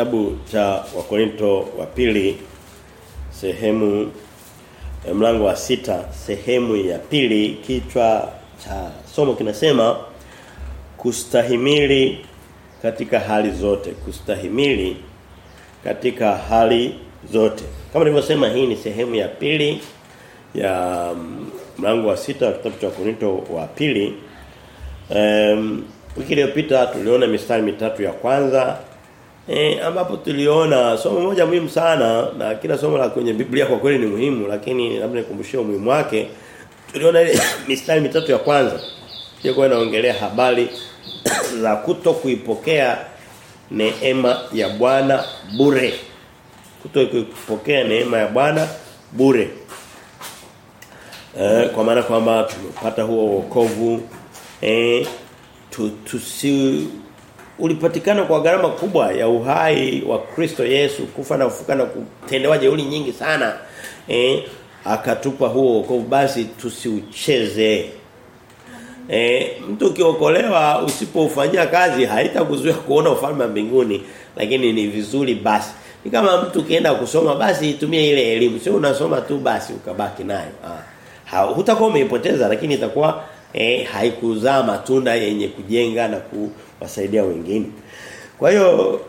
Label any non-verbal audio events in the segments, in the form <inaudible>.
kitabu cha Wakorinto wa pili sehemu ya mlango wa sita sehemu ya pili kichwa cha somo kinasema kustahimili katika hali zote kustahimili katika hali zote. Kama nilivyosema hii ni sehemu ya pili ya mlango wa sita wa kitabu cha Wakorinto wa pili. Um, wiki iliyopita tuliona mistari mitatu ya kwanza E, ambapo tuliona somo moja muhimu sana na kila somo la kwenye Biblia kwa kweli ni muhimu lakini labda nikumbushie umuhimu wake. Tuliona ile <coughs> mistari mitatu ya kwanza ilikuwa inaongelea habari <coughs> za kuto kuipokea neema ya Bwana bure. Kuto kuipokea neema ya Bwana bure. E, kwa maana kwamba tumepata huo wokovu eh tu, tusi ulipatikana kwa gharama kubwa ya uhai wa Kristo Yesu kufa na kufuka na kutendewa jeuri nyingi sana eh akatupa huo wokovu. Basi tusiucheze. Eh mtu ukiokolewa usipofanyia kazi haitakuzuia kuona ufalme wa mbinguni. Lakini ni vizuri basi. Ni kama mtu kienda kusoma basi itumie ile elimu. Sio unasoma tu basi ukabaki nayo. Ah hutakuwa umeipoteza lakini itakuwa eh haikuzaa matunda yenye kujenga na kuwasaidia wengine. Kwa hiyo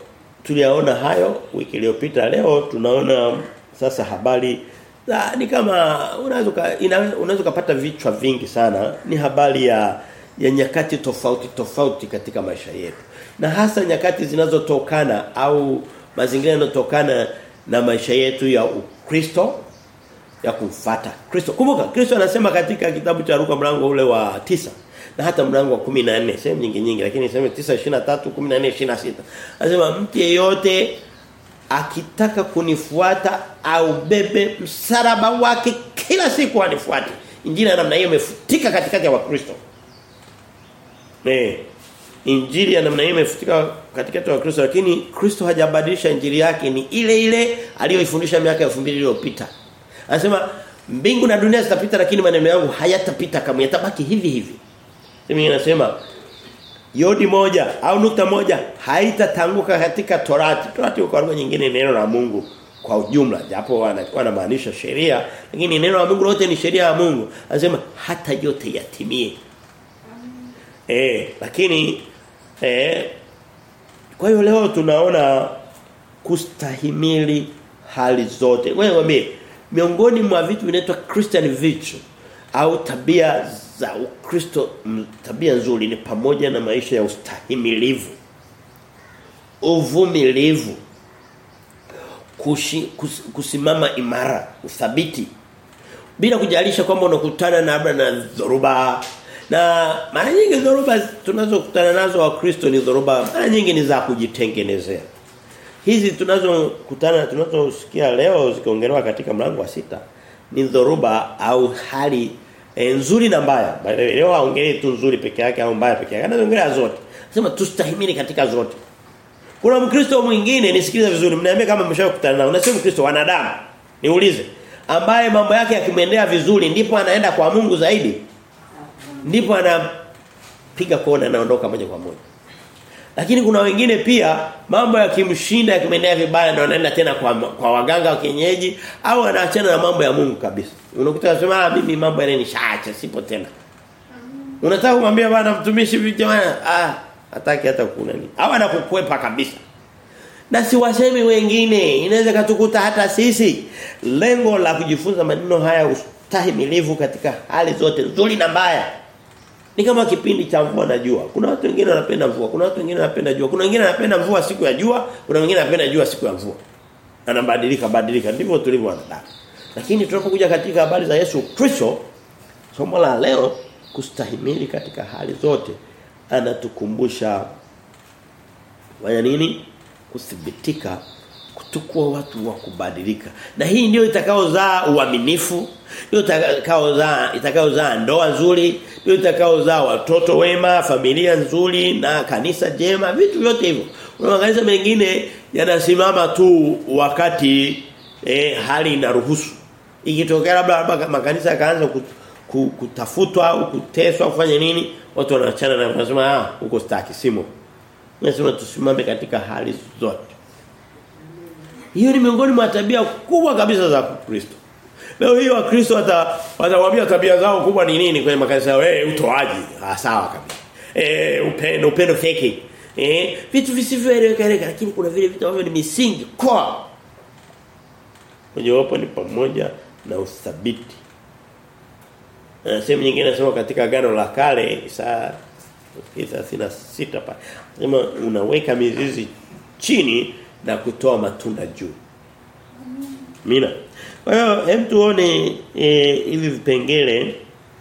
tuliyaona hayo wiki iliyopita leo tunaona sasa habari na, ni kama unaweza unaweza kupata vichwa vingi sana ni habari ya ya nyakati tofauti tofauti katika maisha yetu. Na hasa nyakati zinazotokana au mazingira yanotokana na maisha yetu ya Ukristo ya kumfata Kristo. Kumbuka Kristo anasema katika kitabu cha Luka mlango ule wa tisa na hata mlango wa 14 sehemu nyingi nyingi lakini sehemu 9:23 14:26 anasema mtu yeyote akitaka kunifuata au bebe msalaba wake kila siku anifuate. Injili ya namna hiyo imefutika katikati ya Wakristo. Eh. Injili ya namna hiyo imefutika katikati ya Wakristo lakini Kristo hajabadilisha injili yake ni ile ile aliyoifundisha miaka 2000 iliyopita. Anasema mbingu na dunia zitapita lakini maneno yangu hayatapita kamwe yatabaki hivi hivi. Mimi nasema yodi moja au nukta moja haitatanguka katika Torati. Torati kwa lugha nyingine neno la Mungu kwa ujumla japo wanakuwa wanamaanisha sheria lakini neno la Mungu lote ni sheria ya Mungu. Anasema hata yote yatimie. Eh lakini eh kwa hiyo leo tunaona kustahimili hali zote. Wewe mwambie miongoni mwa vitu vinaitwa Christian virtue au tabia za Ukristo tabia nzuri ni pamoja na maisha ya ustahimilivu uvumilivu kushi, kus, kusimama imara uthabiti bila kujalisha kwamba unakutana na labda na dhoruba. Na mara nyingi dhoruba tunazokutana nazo wa Kristo ni dhoruba mara nyingi ni za kujitengenezea. Hizi tunazokutana tunazosikia leo zikiongelewa katika mlango wa sita ni dhoruba au hali e, nzuri na mbaya. Leo aongelee tu nzuri peke yake au mbaya peke yake. Anaongelea zote. Sema tustahimini katika zote. Kuna Mkristo mwingine nisikilize vizuri mniambie kama mmeshakutana nao. Unasema Mkristo wanadamu. Niulize. Ambaye mambo yake yakimwendea vizuri ndipo anaenda kwa Mungu zaidi. Ndipo anapiga kona anaondoka moja kwa moja. Lakini kuna wengine pia mambo yakimshinda yakimenea vibaya ndio anaenda tena kwa kwa waganga wa kienyeji au anaachana na mambo ya Mungu kabisa. Unakuta anasema ah mimi mambo yale nishaacha sipo tena. Unataka kumwambia bwana mtumishi jamani ah hataki hata kuna nini. Au anakukwepa kabisa. Na si wasemi wengine inaweza katukuta hata sisi lengo la kujifunza maneno haya ustahimilivu katika hali zote nzuri na mbaya ni kama kipindi cha mvua na jua. Kuna watu wengine wanapenda mvua, kuna watu wengine wanapenda jua. Kuna wengine wanapenda mvua siku ya jua, kuna wengine wanapenda jua siku ya mvua. Anabadilika badilika ndivyo tulivyo wanadamu. Lakini tunapokuja katika habari za Yesu Kristo, somo la leo kustahimili katika hali zote anatukumbusha fanya nini? Kuthibitika kutukua watu wa kubadilika. Na hii ndio itakaozaa uaminifu, ndio itakaozaa itakaozaa ndoa nzuri, ndio itakaozaa watoto wema, familia nzuri na kanisa jema, vitu vyote hivyo. Kuna makanisa mengine yanasimama tu wakati eh, hali inaruhusu. Ikitokea labda makanisa yakaanza kutafutwa au kuteswa kufanya nini, watu wanaachana na wanasema ah huko staki simo. Nasema tusimame katika hali zote. Hiyo ni miongoni mwa tabia kubwa kabisa za Kristo. Leo hii wakristo wata watawaambia tabia zao kubwa ni nini kwenye makanisa yao? Eh utoaji. Ah sawa kabisa. Eh upendo upendo feki. Eh vitu visivyoeleweka lakini kuna vile vitu ambavyo ni misingi kwa. Mojawapo ni pamoja na uthabiti. Na sehemu nyingine nasema katika agano la kale saa 36 pa. Sema unaweka mizizi chini na kutoa matunda juu. Mina. Kwa hiyo hem tuone e, hivi vipengele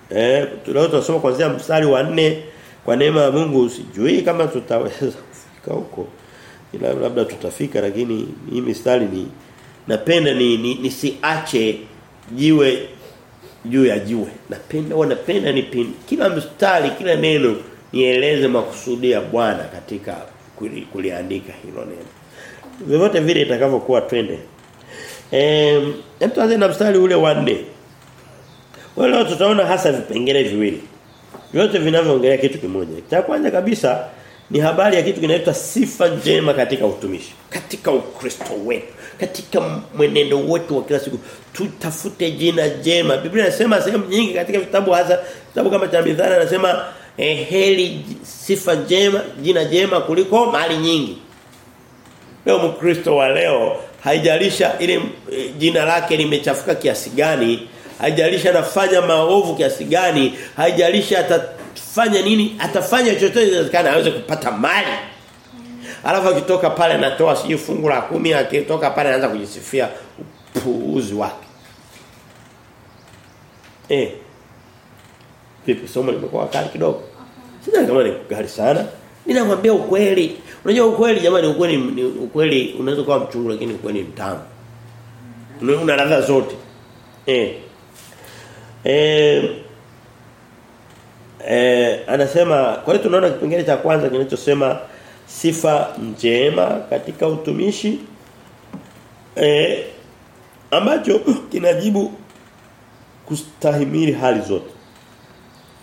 eh tunasoma kuanzia mstari wa nne kwa neema ya Mungu sijui kama tutaweza <laughs> kufika huko. Ila labda tutafika lakini hii mistari ni napenda ni, ni nisiache jiwe juu ya jiwe. Napenda wanapenda napenda ni kila mstari kila neno nieleze makusudi ya Bwana katika kuliandika hilo neno. Vyovyote vile itakavyokuwa twende. Eh, tuanze na mstari ule wa 4. Wale tutaona hasa vipengele viwili. Vyote vinavyoongelea kitu kimoja. Cha kwanza kabisa ni habari ya kitu kinaitwa sifa njema katika utumishi. Katika ukristo wetu, katika mwenendo wetu wa kila siku tutafute jina jema. Biblia inasema sehemu nyingi katika vitabu hasa vitabu kama cha Mithali anasema eh, sifa njema, jina jema kuliko mali nyingi. Leo mkristo wa leo haijalisha ile e, jina lake limechafuka kiasi gani, haijalisha anafanya maovu kiasi gani, haijalisha atafanya nini, atafanya chochote inawezekana aweze kupata mali. Alafu akitoka pale anatoa siji fungu la kumi akitoka pale anaanza kujisifia upuuzi wake. Eh. Vipi somo limekuwa kali kidogo? Sina kama ni kali sana. Ninakwambia ukweli. Unajua ukweli jamani ukweli ni ukweli unaweza kuwa mchungu lakini ukweli ni mtamu. Una ladha zote. Eh. Eh eh anasema kwa hiyo tunaona kipengele cha kwanza kinachosema sifa njema katika utumishi eh ambacho kinajibu kustahimili hali zote.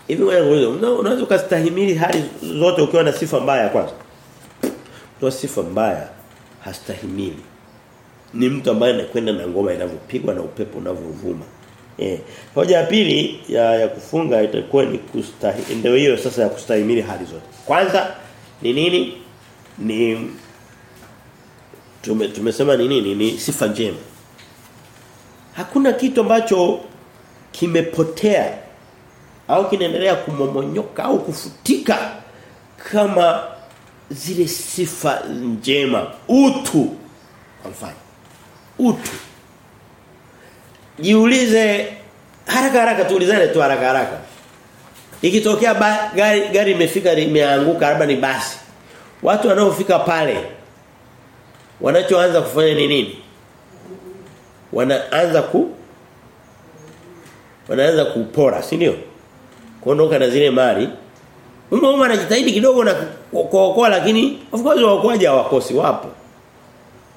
Hivi wewe unaweza kustahimili hali zote ukiwa na sifa mbaya kwanza? Kwa sifa mbaya hastahimili. Ni mtu ambaye anakwenda na ngoma inavyopigwa na upepo unavyovuma. Eh. Hoja ya pili ya, ya kufunga itakuwa ni kustahimili ndio hiyo sasa ya kustahimili hali zote. Kwanza ni nini? Ni tume, tumesema ni nini? Ni sifa njema. Hakuna kitu ambacho kimepotea au kinaendelea kumomonyoka au kufutika kama zile sifa njema. Utu kwa mfano. Utu. Jiulize haraka haraka tuulizane tu haraka haraka. Ikitokea gari gari imefika limeanguka labda ni basi. Watu wanaofika pale wanachoanza kufanya ni nini? Wanaanza ku wanaanza kupora si ndio kuondoka na zile mali Mama anajitahidi kidogo na kuokoa lakini of course waokoaji hawakosi wapo.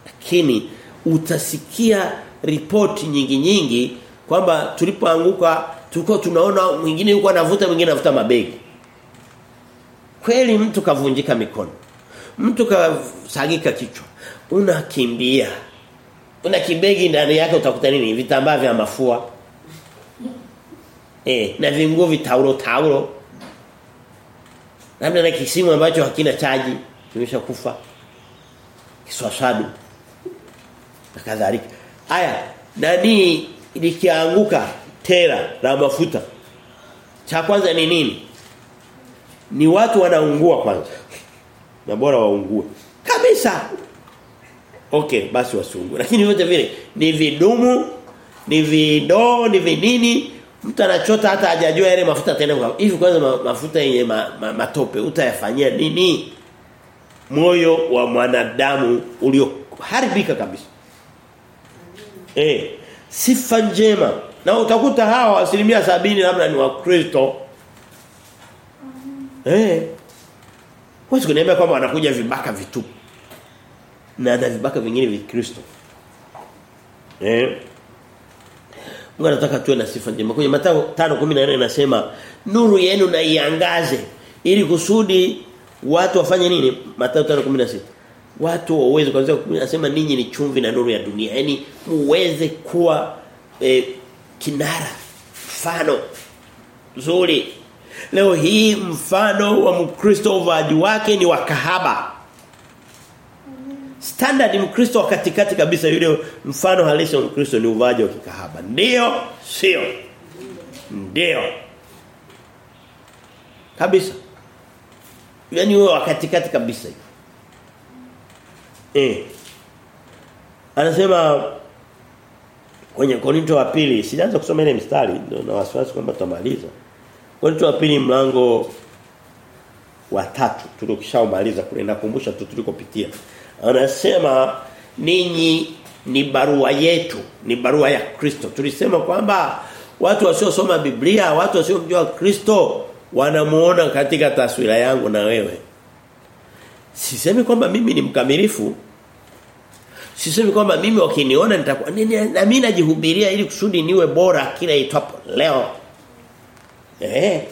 Lakini utasikia ripoti nyingi nyingi kwamba tulipoanguka tulikuwa tunaona mwingine yuko anavuta mwingine anavuta mabegi. Kweli mtu kavunjika mikono. Mtu kasagika kichwa. Unakimbia. Una kibegi ndani yake utakuta nini? Vitambaa vya mafua. Eh, na vinguo vitaulo taulo labda na kisimu ambacho hakina chaji kimeshakufa. Kiswaswadu. Na kadhalika. Aya, nani likianguka tera la mafuta cha kwanza ni nini? Ni watu wanaungua kwanza. Na bora waungue. Kabisa! Okay basi wasungue. lakini yote vile ni vidumu ni vidoo ni vinini mtu anachota hata hajajua yale mafuta tena hivi kwanza mafuta yenye ma, ma, matope utayafanyia nini? Moyo wa mwanadamu ulio haribika kabisa. Eh sifa njema. Na utakuta hawa asilimia sabini labda ni wakristo. Eh Wewe kuniambia kwamba wanakuja vibaka vitupu. Na na vibaka vingine vya Kristo. Eh Mungu anataka tuwe na sifa njema. Kwenye Mathayo 5:14 inasema nuru yenu na iangaze ili kusudi watu wafanye nini? Mathayo 5:16. watu waweze kwanza kusema ninyi ni chumvi na nuru ya dunia. Yaani muweze kuwa e, kinara mfano nzuri. Leo hii mfano wa Mkristo uvaaji wake ni wa kahaba. Standard Mkristo wa katikati kabisa yule mfano halisi wa Mkristo ni uvaji wa kikahaba. Ndio, sio. Ndio. Kabisa. yani wewe wa katikati kabisa. Eh. Anasema kwenye Korinto wa pili, sijaanza kusoma ile mstari na wasiwasi kwamba tutamaliza. Korinto wa pili mlango wa tatu tulikishaumaliza kule nakumbusha tu tulikopitia. Anasema ninyi ni barua yetu, ni barua ya Kristo. Tulisema kwamba watu wasiosoma Biblia, watu wasiomjua Kristo wanamuona katika taswira yangu na wewe. Sisemi kwamba mimi ni mkamilifu. Sisemi kwamba mimi wakiniona nitakuwa na mimi najihubiria ili kusudi niwe bora kila itwapo leo. Eh.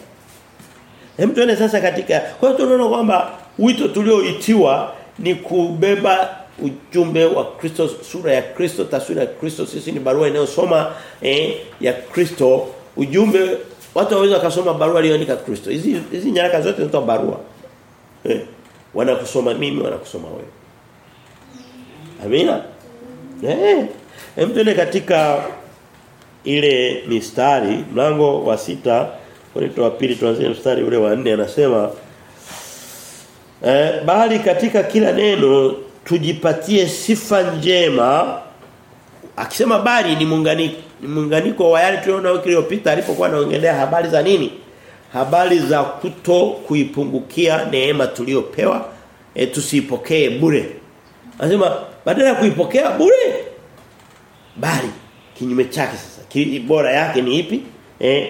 Hem tuone sasa katika kwa hiyo tunaona kwamba wito tulioitiwa ni kubeba ujumbe wa Kristo sura ya Kristo taswira ya Kristo. Sisi ni barua inayosoma eh, ya Kristo. Ujumbe watu waweza kusoma barua aliyoandika Kristo. Hizi hizi nyaraka zote zinaitwa barua. Eh, wanakusoma mimi wanakusoma wewe. Amina? Eh hem katika ile mistari mlango wa sita Korinto wa pili tuanzie mstari ule wa 4 anasema eh, bali katika kila neno tujipatie sifa njema. Akisema bali ni muunganiko ni muunganiko wa yale tuliona wiki iliyopita alipokuwa anaongelea habari za nini? Habari za kuto kuipungukia neema tuliyopewa e, tusipokee bure. Anasema badala ya kuipokea bure bali kinyume chake sasa. Ki, bora yake ni ipi? Eh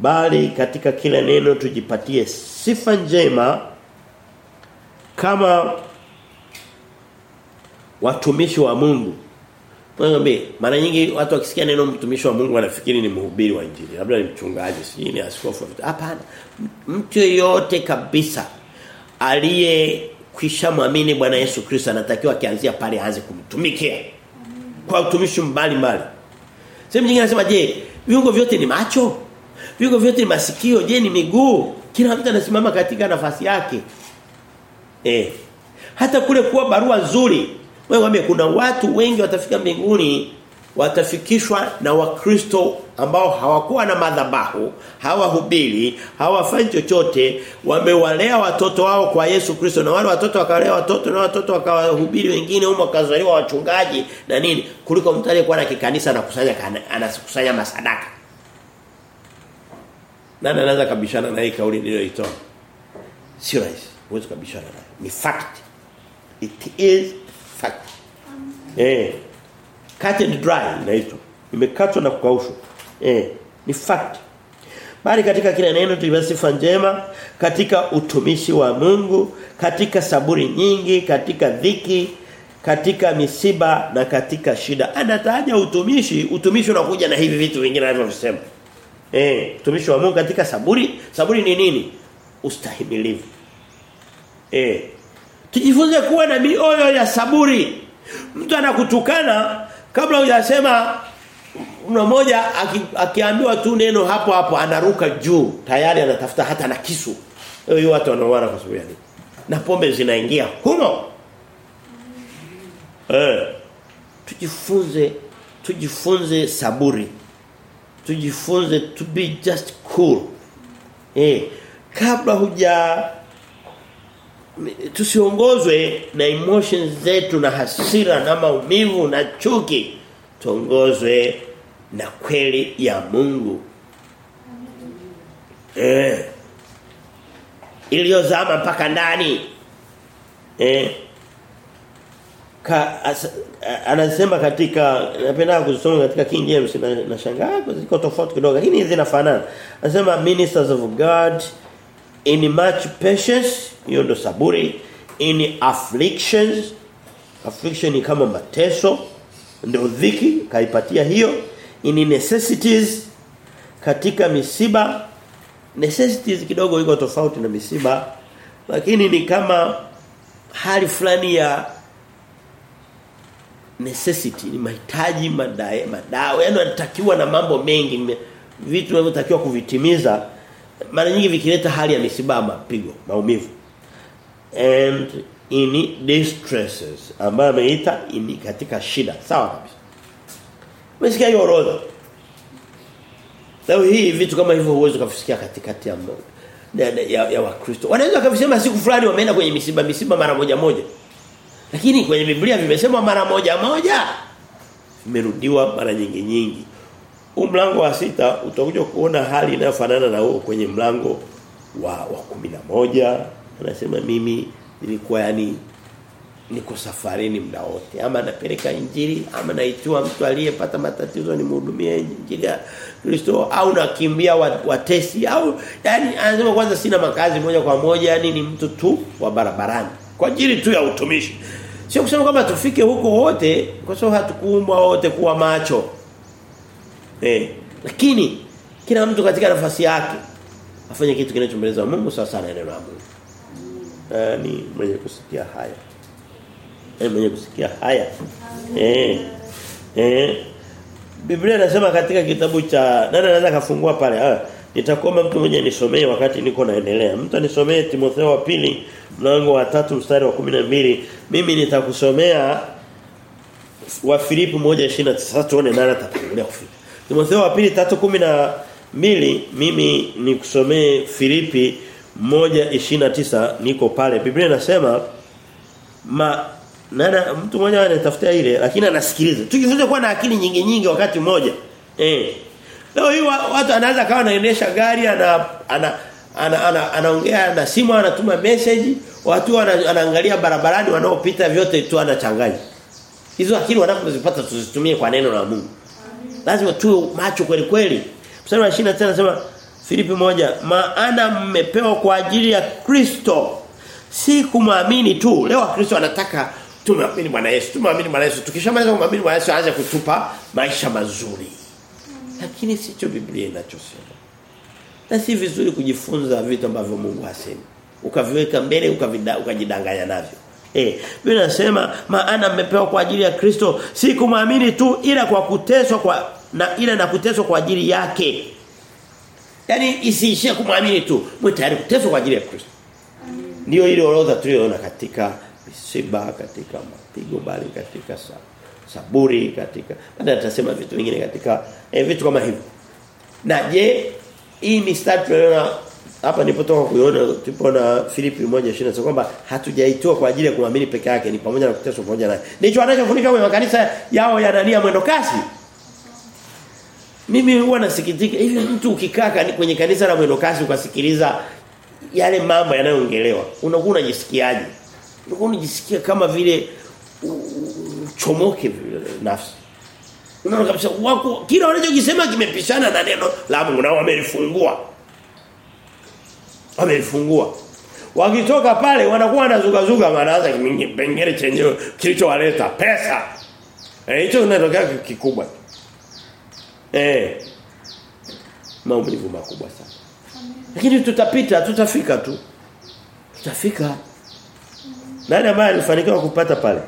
bali katika kila neno tujipatie sifa njema kama watumishi wa Mungu. Mwambie mara nyingi watu wakisikia neno mtumishi wa Mungu wanafikiri ni mhubiri wa injili, labda ni mchungaji, si ni askofu. Hapana. Mtu yote kabisa aliye kisha muamini Bwana Yesu Kristo anatakiwa akianzia pale aanze kumtumikia kwa utumishi mbali mbali. Sehemu nyingine anasema je, viungo vyote ni macho? Viungo vyote ni masikio, je ni miguu? Kila mtu anasimama katika nafasi yake. Eh. Hata kule kuwa barua nzuri. Wewe wame kuna watu wengi watafika mbinguni watafikishwa na wakristo ambao hawakuwa na madhabahu, hawahubiri, hawafanyi chochote, wamewalea watoto wao kwa Yesu Kristo na wale watoto wakalea watoto na watoto wakawahubiri wengine humo wakazaliwa wachungaji na nini kuliko mtu aliyekuwa na kikanisa na kusanya anakusanya masadaka. Nani anaweza kabishana na hii kauli niliyoitoa? Sio rahisi. Huwezi kabishana nayo. Ni fact. It is fact. Eh. Cut and dry inaitwa. Imekatwa na kukaushwa. Eh, ni fact. Bali katika kila neno tulipata sifa njema, katika utumishi wa Mungu, katika saburi nyingi, katika dhiki, katika misiba na katika shida. Anataja utumishi, utumishi unakuja na hivi vitu vingine anavyosema. Eh, utumishi wa Mungu katika saburi, saburi ni nini? Ustahimilivu. Eh. Tujifunze kuwa na mioyo ya saburi. Mtu anakutukana kabla hujasema mna mmoja akiambiwa tu neno hapo hapo anaruka juu tayari anatafuta hata na kisu. Hiyo watu wanaoana kwa sababu yani. Na pombe zinaingia humo. Eh. Tujifunze tujifunze saburi. Tujifunze to be just cool. Eh. Kabla huja tusiongozwe na emotions zetu na hasira na maumivu na chuki tuongozwe na kweli ya Mungu. Eh. Iliyozama mpaka ndani. Eh. Ka, as, anasema katika napenda kusoma katika King James na, na shangaa ziko tofauti kidogo lakini zinafanana. Anasema ministers of God in much patience hiyo ndo saburi. In afflictions affliction ni kama mateso ndio dhiki kaipatia hiyo. In necessities katika misiba necessities kidogo iko tofauti na misiba lakini ni kama hali fulani ya necessity ni mahitaji madai madao yani wanatakiwa na mambo mengi vitu vinavyotakiwa kuvitimiza mara nyingi vikileta hali ya misiba pigo maumivu. And in distresses ambayo ameita ini katika shida. Sawa kabisa. Umesikia hiyo orodha? Leo hii vitu kama hivyo huwezi kufikia katikati ya ya, ya, ya wakristo. Wanaweza kusema siku fulani wameenda kwenye misiba misiba mara moja moja. Lakini kwenye Biblia vimesema mara moja moja. Vimerudiwa mara nyingi nyingi huu mlango wa sita utakuja kuona hali inayofanana na huo kwenye mlango wa wa moja. Anasema mimi nilikuwa yani niko safarini muda wote. Ama napeleka injili ama naitiwa mtu aliyepata matatizo nimhudumie injili ya Kristo au nakimbia watesi au yani anasema kwanza sina makazi moja kwa moja yani ni mtu tu wa barabarani. Kwa ajili tu ya utumishi. Sio kusema kwamba tufike huko wote kwa sababu hatukuumbwa wote kuwa macho eh. Lakini kila mtu katika nafasi yake afanye kitu kinachompendeza Mungu sawa sana neno la Mungu. Eh, ni mwenye kusikia haya. Eh mwenye kusikia haya. Eh. Eh. Biblia inasema katika kitabu cha nani anaweza kafungua pale? Ah nitakuomba mtu mmoja nisomee wakati niko naendelea. Mtu anisomee Timotheo wa pili mlango wa tatu mstari wa mbili. Mimi nitakusomea wa Filipi 1:29 tuone nani atatangulia kufika Timotheo wa pili 3:12 mimi nikusomee Filipi 1:29 niko pale. Biblia inasema ma nana mtu mmoja anatafuta ile lakini anasikiliza. Tujifunze kuwa na akili nyingi nyingi wakati mmoja. Eh. Leo hii watu anaanza kawa anaendesha gari ana ana ana, ana, anaongea na simu anatuma message. Watu anaangalia barabarani wanaopita vyote tu anachanganya. Hizo akili wanapozipata tuzitumie kwa neno la Mungu lazima tuwe macho kweli kweli. Mstari wa 29 anasema Filipi moja maana mmepewa kwa ajili ya Kristo si kumwamini tu. Leo Kristo anataka tumwamini Bwana Yesu tumwamini Bwana Yesu. Tukishamaliza kumwamini Bwana Yesu aanze kutupa maisha mazuri. Lakini sicho Biblia inachosema. Na si vizuri kujifunza vitu ambavyo Mungu hasemi. Ukaviweka mbele ukajidanganya navyo. Eh, Biblia inasema maana mmepewa kwa ajili ya Kristo si kumwamini tu ila kwa kuteswa kwa na ila na kuteswa kwa ajili yake. Yaani isiishie kumwamini tu, mwe tayari kuteswa kwa ajili ya Kristo. Ndio ile orodha tuliyoona katika misiba, katika mapigo bali katika sa, saburi, katika baada tutasema vitu vingine katika eh, vitu kama hivyo. Na je, hii mistari tunayoona hapa nilipotoka kuiona tulipoona Filipi 1:20 kwamba hatujaitoa kwa ajili ya kuamini peke yake ni pamoja na kuteswa pamoja naye. Ndicho anachofundisha kwenye makanisa yao ya nania mwendo kasi. Mimi huwa nasikitika. Hivi mtu ukikaa kwenye kanisa la mwendokasi ukasikiliza yale mambo yanayoongelewa unakuwa unajisikiaje? Unakuwa unajisikia kama vile chomoke nafsi. Unaona kabisa wako kila wanachokisema kimepishana na neno la Mungu na wamelifungua. Wamelifungua. Wakitoka pale wanakuwa wanazugazuga wanaanza pengere chenyewe kilichowaleta pesa. Eh hicho kinatokea kikubwa eh. Maumivu makubwa sana. Lakini tutapita tutafika tu. Tutafika. Nani ambaye alifanikiwa kupata pale?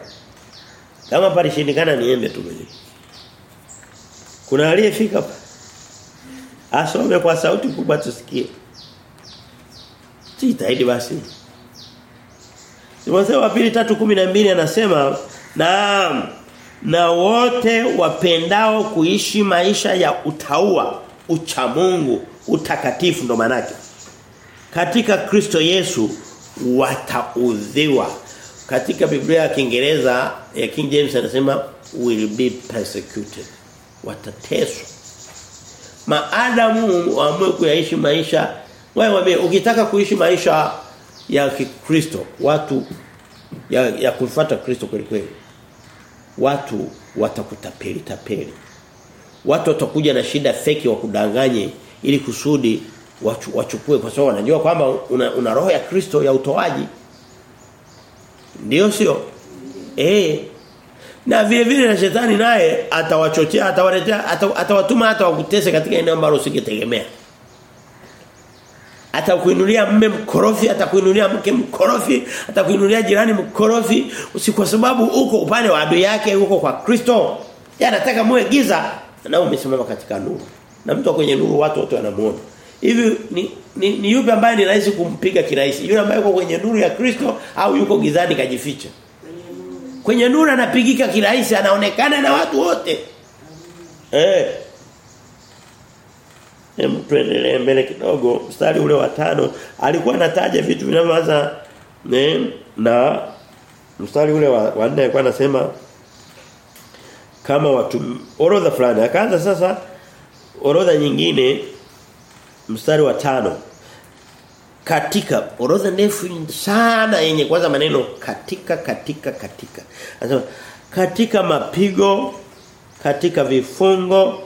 Kama pale shindikana niende tu mwenyewe. Kuna aliyefika hapa? asome kwa sauti kubwa tusikie. Sitaidi basi. Timotheo wa pili 3:12 anasema naam na wote wapendao kuishi maisha ya utaua, uchamungu, utakatifu ndo manake. Katika Kristo Yesu wataudhiwa. Katika Biblia ya Kiingereza ya King James anasema will be persecuted. Watateswa. Maadamu waamue kuyaishi maisha wewe ukitaka kuishi maisha ya Kikristo, watu ya, ya kufuata Kristo kweli kweli. Watu watakutapeli tapeli. Watu watakuja na shida feki wa kudanganye ili kusudi wachu, wachukue kwa sababu wanajua kwamba una, una roho ya Kristo ya utoaji. Ndio sio? Eh. Na vile vile na shetani naye atawachochea, atawaletea, atawatuma hata wakutese katika eneo ambalo usingetegemea. Atakuinulia mme mkorofi, atakuinulia mke mkorofi, atakuinulia jirani mkorofi, usi kwa sababu uko upande wa adui yake, uko kwa Kristo. Yeye anataka muwe giza na umesimama katika nuru. Na mtu kwenye nuru watu wote wanamuona. Hivi ni, ni, ni yupi ambaye ni rahisi kumpiga kirahisi? Yule ambaye yuko kwenye nuru ya Kristo au yuko gizani kajificha? Kwenye nuru anapigika kirahisi, anaonekana na watu wote. Eh. Tuendelee mbele kidogo. Mstari ule wa tano. Alikuwa anataja vitu vinavyoanza na mstari ule wa, 4 alikuwa anasema kama watu orodha fulani. Akaanza sasa orodha nyingine mstari wa tano. Katika orodha ndefu sana yenye kwanza maneno katika katika katika. Anasema katika mapigo katika vifungo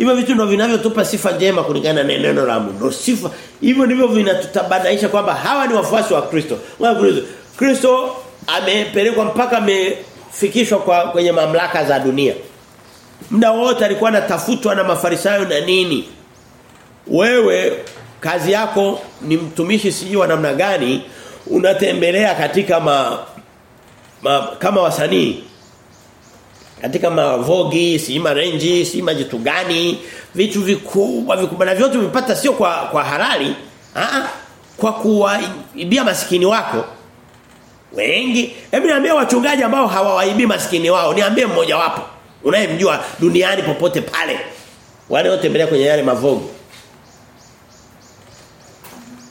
hivyo vitu ndio vinavyotupa sifa njema kulingana na neno la Mungu. Sifa. Hivyo ndivyo vinatutabadilisha kwamba hawa ni wafuasi wa Kristo. Kristo Kristo amepelekwa mpaka amefikishwa kwa kwenye mamlaka za dunia. Muda wote alikuwa anatafutwa na mafarisayo na nini? Wewe kazi yako ni mtumishi siji wa namna gani unatembelea katika ma, ma kama wasanii katika mavogi si marenji si majitu gani vitu vikubwa vikubwa. Na vyote umepata sio kwa kwa halali a kwa kuwaibia maskini wako. Wengi. Hebu niambie wachungaji ambao hawawaibii maskini wao niambie mmoja wapo unayemjua duniani popote pale. Wale wote mbele kwenye yale mavogi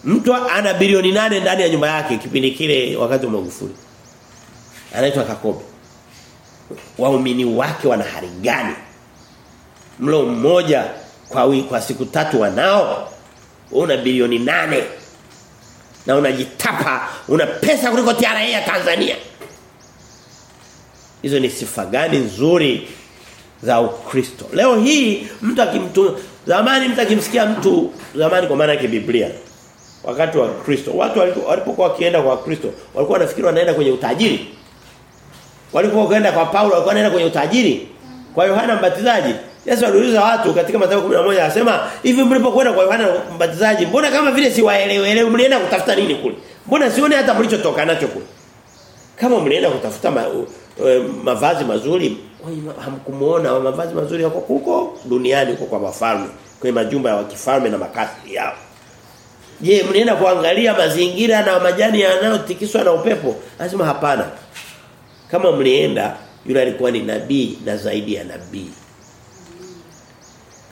Mtu ana bilioni nane ndani ya nyumba yake kipindi kile wakati wa Magufuli. Anaitwa Kakobe. Waumini wake wana hali gani? Mlo mmoja kwa wiki kwa siku tatu wanao. Una bilioni nane Na unajitapa, una pesa kuliko TRA ya Tanzania. Hizo ni sifa gani nzuri za Ukristo. Leo hii mtu akimtu zamani mtu akimsikia mtu zamani kwa maana ya Biblia wakati wa Kristo. Watu walipokuwa wakienda kwa Kristo, walikuwa wanafikiri wanaenda kwenye utajiri. Walipokuwa kwenda kwa Paulo, walikuwa wanaenda kwenye utajiri. Kwa Yohana Mbatizaji, Yesu aliuliza watu katika Mathayo 11 anasema, "Hivi mlipokwenda kwa Yohana Mbatizaji, mbona kama vile si waelewe mlienda kutafuta nini kule? Mbona sione hata mlichotoka nacho kule?" Kama mlienda kutafuta ma, uh, mavazi mazuri, hamkumuona mavazi mazuri yako huko duniani huko kwa wafalme, kwenye majumba ya kifalme na makasi yao. Je, mlienda kuangalia mazingira na majani yanayotikiswa na upepo? Anasema hapana. Kama mlienda yule alikuwa ni nabii na zaidi ya nabii.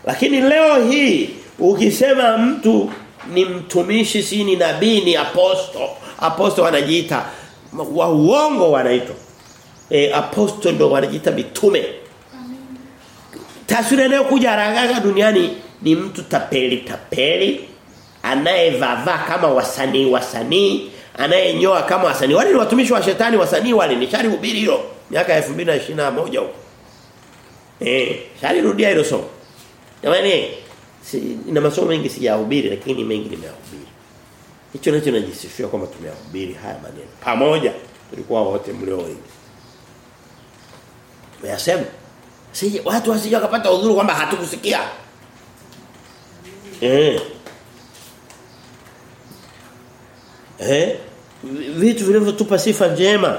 Lakini leo hii ukisema mtu ni mtumishi si ni nabii ni aposto. Aposto wanajiita wa uongo wanaitwa. E, aposto ndo wanajiita mitume. Taswira inayokuja haraka duniani ni mtu tapeli tapeli anayevavaa kama wasanii wasanii anayenyoa kama wasanii. Wale ni watumishi wa shetani wasanii wale. Ni shari hubiri hilo. Miaka ya 2021 huko. Eh shari rudia hilo somo. Jamani si, ina masomo mengi sijahubiri lakini mengi nimehubiri hicho nacho najisifia kwamba tumehubiri haya maneno. Pamoja tulikuwa wote mlio wengi. Wasem sije watu wasije wakapata udhuru kwamba hatukusikia. Eh. Eh? Vitu vilivyotupa sifa njema.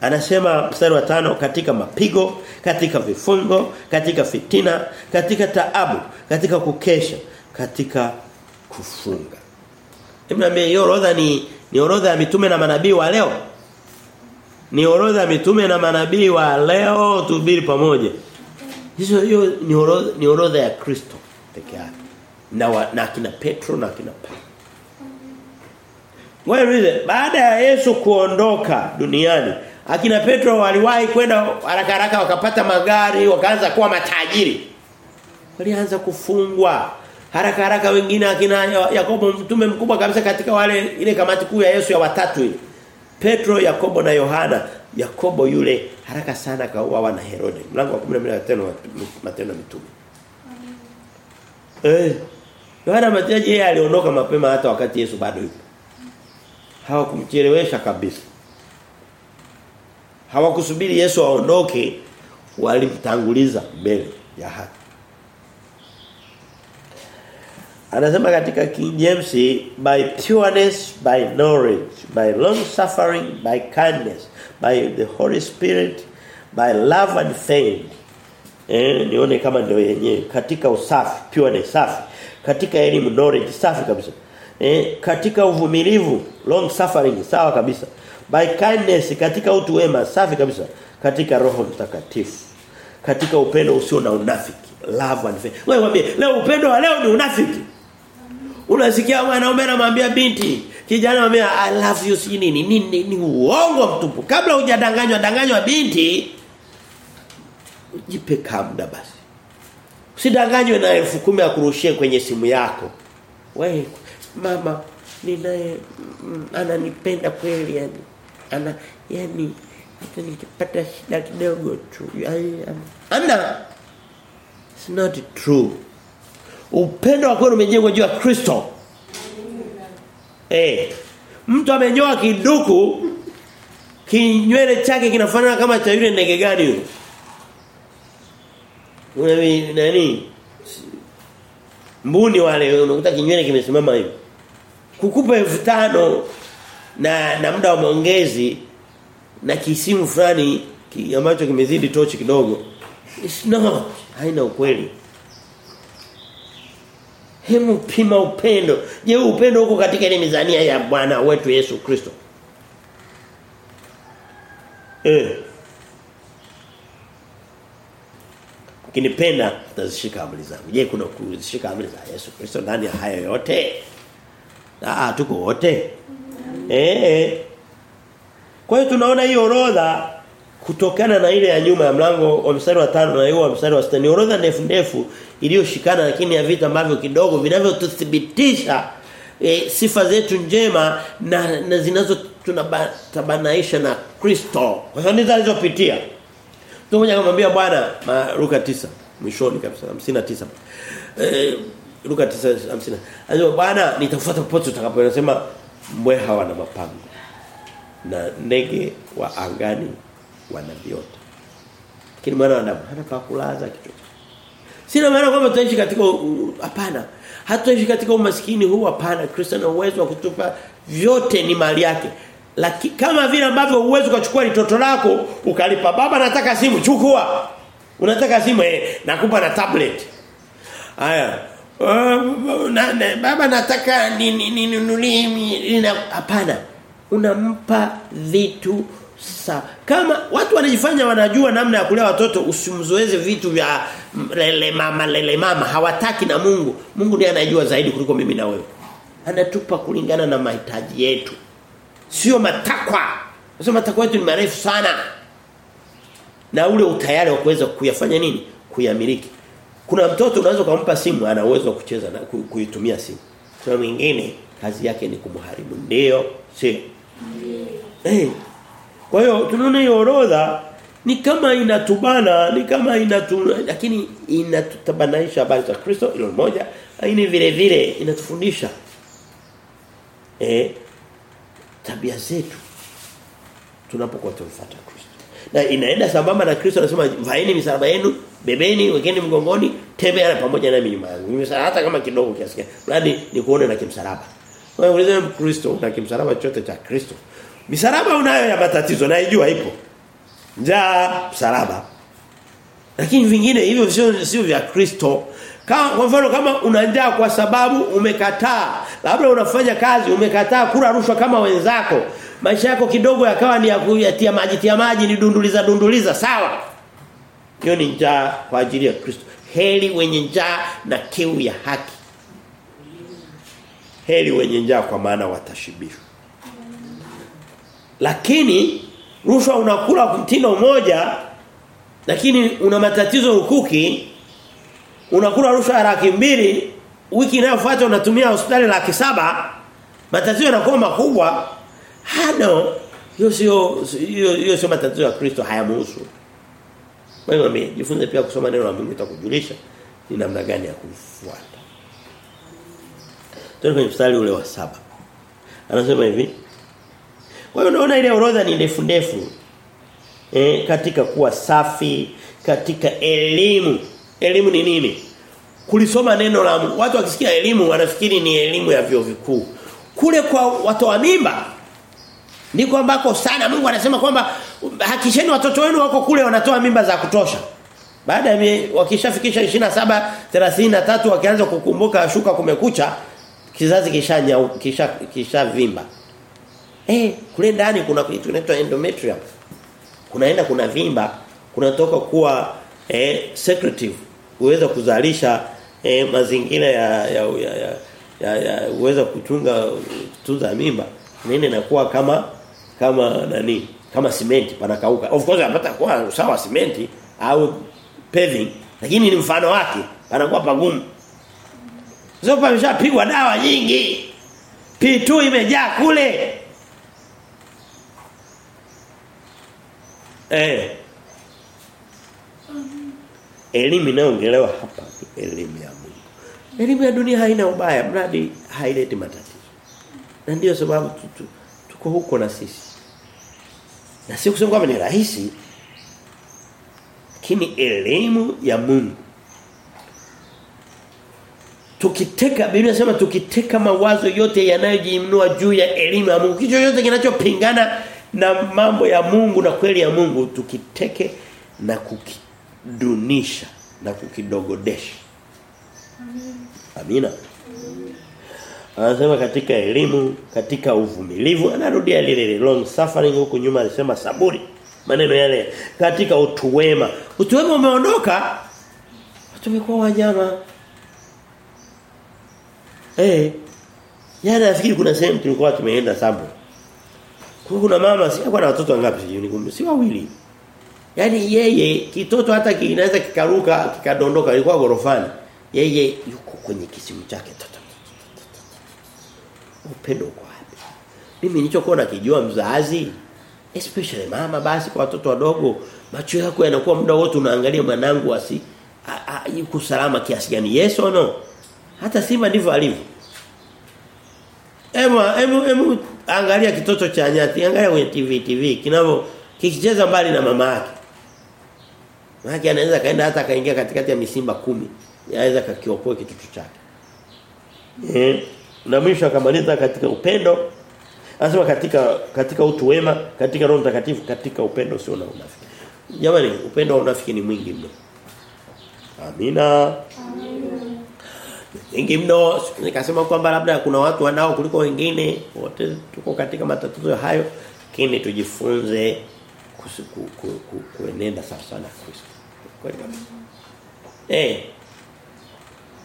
Anasema mstari wa tano katika mapigo, katika vifungo, katika fitina, katika taabu, katika kukesha, katika kufunga. Hebu hiyo orodha ni ni orodha ya mitume na manabii wa leo? Ni orodha ya mitume na manabii wa leo tubiri pamoja. Hizo hiyo ni orodha ni orodha ya Kristo peke yake. Na wa, na kina Petro na kina Paulo. Wewe baada ya Yesu kuondoka duniani, akina Petro waliwahi kwenda haraka haraka wakapata magari, wakaanza kuwa matajiri. Walianza kufungwa. Haraka haraka wengine akina Yakobo mtume mkubwa kabisa katika wale ile kamati kuu ya Yesu ya watatu ile. Petro, Yakobo na Yohana. Yakobo yule haraka sana kauawa na Herode. Mlango wa 12 matendo mitume. Eh. Yohana Mbatizaji yeye aliondoka mapema hata wakati Yesu bado yupo hawakumchelewesha kabisa. Hawakusubiri Yesu aondoke walimtanguliza mbele ya haki. Anasema katika King James by pureness, by knowledge, by long suffering, by kindness, by the Holy Spirit, by love and faith. Eh nione kama ndio yenyewe katika usafi, pureness safi, katika elimu knowledge safi kabisa. Eh katika uvumilivu, long suffering sawa kabisa. By kindness katika utu wema safi kabisa, katika roho mtakatifu. Katika upendo usio na unafiki, love and faith. Wewe mwambie leo upendo wa leo ni unafiki. Unasikia mwanaume anamwambia binti, kijana anamwambia I love you si nini nini ni uongo mtupu. Kabla hujadanganywa danganywa binti jipe kamda basi. Usidanganywe na elfu kumi ya kurushia kwenye simu yako. Wewe mama ninaye mm, ananipenda kweli yani. Ana yani hata nikipata shida kidogo tu. Yani, ana It's not true. Upendo wako umejengwa juu ya Kristo. Eh. Mtu amenyoa kiduku kinywele chake kinafanana kama cha yule ndege gani yule? Nani? Mbuni wale unakuta kinywele kimesimama hivi. Kukupa 5000 na na muda wa maongezi na kisimu fulani ki, ambacho kimezidi tochi kidogo. It's not. Haina ukweli. Hemu pima upendo. Je, upendo huko katika ile mizania ya Bwana wetu Yesu Kristo? Eh. Ukinipenda utazishika amri zangu. Je, kuna kuzishika amri za Yesu Kristo ndani ya haya yote? Ah, tuko wote. Eh. Kwa hiyo tunaona hii orodha kutokana na ile ya nyuma ya mlango wa mstari wa tano na hiyo wa mstari wa sita ni orodha ndefu ndefu iliyoshikana lakini ya vita ambavyo kidogo vinavyothibitisha e, sifa zetu njema na, na zinazo tunatabanaisha na Kristo kwa hiyo ndizo alizopitia Tumoja kumwambia bwana Maruka 9 mwishoni kabisa 59 eh Luka 9:50 anasema bwana nitafuata popote utakapoenda sema mbweha wana mapango na ndege wa angani wana viota. Lakini mwana adamu hana pa kulaza kichwa. Sina maana kwamba tutaishi katika hapana. Hatuishi katika umaskini huu hapana. Kristo ana uwezo wa kutupa vyote ni mali yake. Laki, kama vile ambavyo uwezo ukachukua litoto lako ukalipa baba nataka simu chukua. Unataka simu eh nakupa na tablet. Haya. Na, baba nataka ninunulie ni, ni, hapana. Unampa vitu Sawa. Kama watu wanajifanya wanajua namna ya kulea watoto usimzoeze vitu vya lele mama lele mama hawataki na Mungu. Mungu ndiye anajua zaidi kuliko mimi na wewe. Anatupa kulingana na mahitaji yetu. Sio matakwa. Sio matakwa yetu ni marefu sana. Na ule utayari wa kuweza kuyafanya nini? Kuyamiliki. Kuna mtoto unaweza kumpa simu ana uwezo wa kucheza na kuitumia simu. Kuna mwingine kazi yake ni kumharibu. Ndio, sio. Eh, kwa hiyo tunaona hiyo orodha ni kama inatubana, ni kama inatu lakini inatutabanaisha habari za Kristo ile moja, lakini vile vile inatufundisha eh tabia zetu tunapokuwa tumfuata Kristo. Na inaenda sambamba na Kristo anasema vaeni misalaba yenu, bebeni, wekeni mgongoni, tembea pamoja nami nyuma yangu. Misalaba hata kama kidogo kiasi gani. mradi ni kuone na kimsalaba. Wewe ulize Kristo na kimsalaba chote cha Kristo. Misalaba unayo ya matatizo naijua ipo. Njaa, msalaba. Lakini vingine hivyo sio sio vya Kristo. Kama kwa mfano kama una njaa kwa sababu umekataa, labda unafanya kazi umekataa kula rushwa kama wenzako, maisha yako kidogo yakawa ni ya kuyatia maji tia maji ni dunduliza dunduliza sawa. Hiyo ni njaa kwa ajili ya Kristo. heli wenye njaa na kiu ya haki. heli wenye njaa kwa maana watashibishwa. Lakini rushwa unakula mtindo mmoja lakini una matatizo hukuki unakula rushwa ya laki mbili wiki inayofuata unatumia hospitali laki saba matatizo yanakuwa makubwa hano hiyo sio hiyo sio matatizo ya Kristo hayamhusu wewe mimi jifunze pia kusoma neno la Mungu itakujulisha ni namna gani ya kufuata Tuko kwenye mstari ule wa saba anasema hivi kwa hiyo unaona ile orodha ni ndefu ndefu e, katika kuwa safi katika elimu elimu ni nini? Kulisoma neno la Mungu. Watu wakisikia elimu wanafikiri ni elimu ya vyo vikuu. Kule kwa watoa mimba ndiko ambako sana Mungu anasema kwamba hakisheni watoto wenu wako kule wanatoa mimba za kutosha. Baada ya wakishafikisha 27 33 wakianza kukumbuka shuka kumekucha kizazi kisha kisha kisha vimba. Eh, kule ndani kuna kitu kinaitwa endometrium. Kunaenda kuna vimba, kunatoka kuwa eh secretive, uweza kuzalisha eh, mazingira ya ya ya, ya, ya, ya uweza kutunga kutunza mimba. Nene inakuwa kama kama nani? Kama simenti panakauka. Of course anapata kwa sawa simenti au paving, lakini ni mfano wake, panakuwa pagumu. Sio pameshapigwa dawa nyingi. P2 imejaa kule. Eh. Elimu inaongelewa hapa elimu ya Mungu. Elimu ya dunia haina ubaya, mradi haileti matatizo. Na ndio sababu tuko huko na sisi. Na sio kusema kwamba ni rahisi. Lakini elimu ya Mungu. Tukiteka Biblia inasema tukiteka mawazo yote yanayojiinua juu ya elimu ya Mungu kitu chochote kinachopingana na mambo ya Mungu na kweli ya Mungu tukiteke na kukidunisha na kukidogodesha. Amina Anasema katika elimu, katika uvumilivu, anarudia lile lile long suffering huku nyuma alisema saburi. Maneno yale katika utu wema. Utu wema umeondoka. Watu wamekuwa wanyama. Eh. Jana nafikiri kuna sehemu tulikuwa tumeenda sambo. Kwa kuna mama si kwa na watoto wangapi sijui si wawili. Yaani yeye kitoto hata kinaweza kikaruka kikadondoka ilikuwa gorofani. Yeye yuko kwenye kisimu chake toto. Upendo uko wapi? Mimi nilichokuwa nakijua mzazi especially mama basi kwa watoto wadogo macho yako yanakuwa muda wote unaangalia mwanangu asi yuko salama kiasi gani yes or no hata Simba ndivyo alivyo. Ema emu, emu angalia kitoto cha nyati, angalia kwenye TV TV kinavyo kikicheza mbali na mama yake. Maana anaweza kaenda hata kaingia katikati ya misimba kumi anaweza kakiokoa kitoto chake. Eh, na mwisho akamaliza katika upendo. Anasema katika katika utu wema, katika roho mtakatifu, katika upendo sio na unafiki. Jamani, upendo wa unafiki ni mwingi mno. Amina. Amen. Mno nikasema kwamba labda kuna watu wanao kuliko wengine wote tuko katika matatizo hayo lakini tujifunze kusiku, ku, ku, ku, kuenenda sawa sana Kristo. Kweli kabisa. Eh.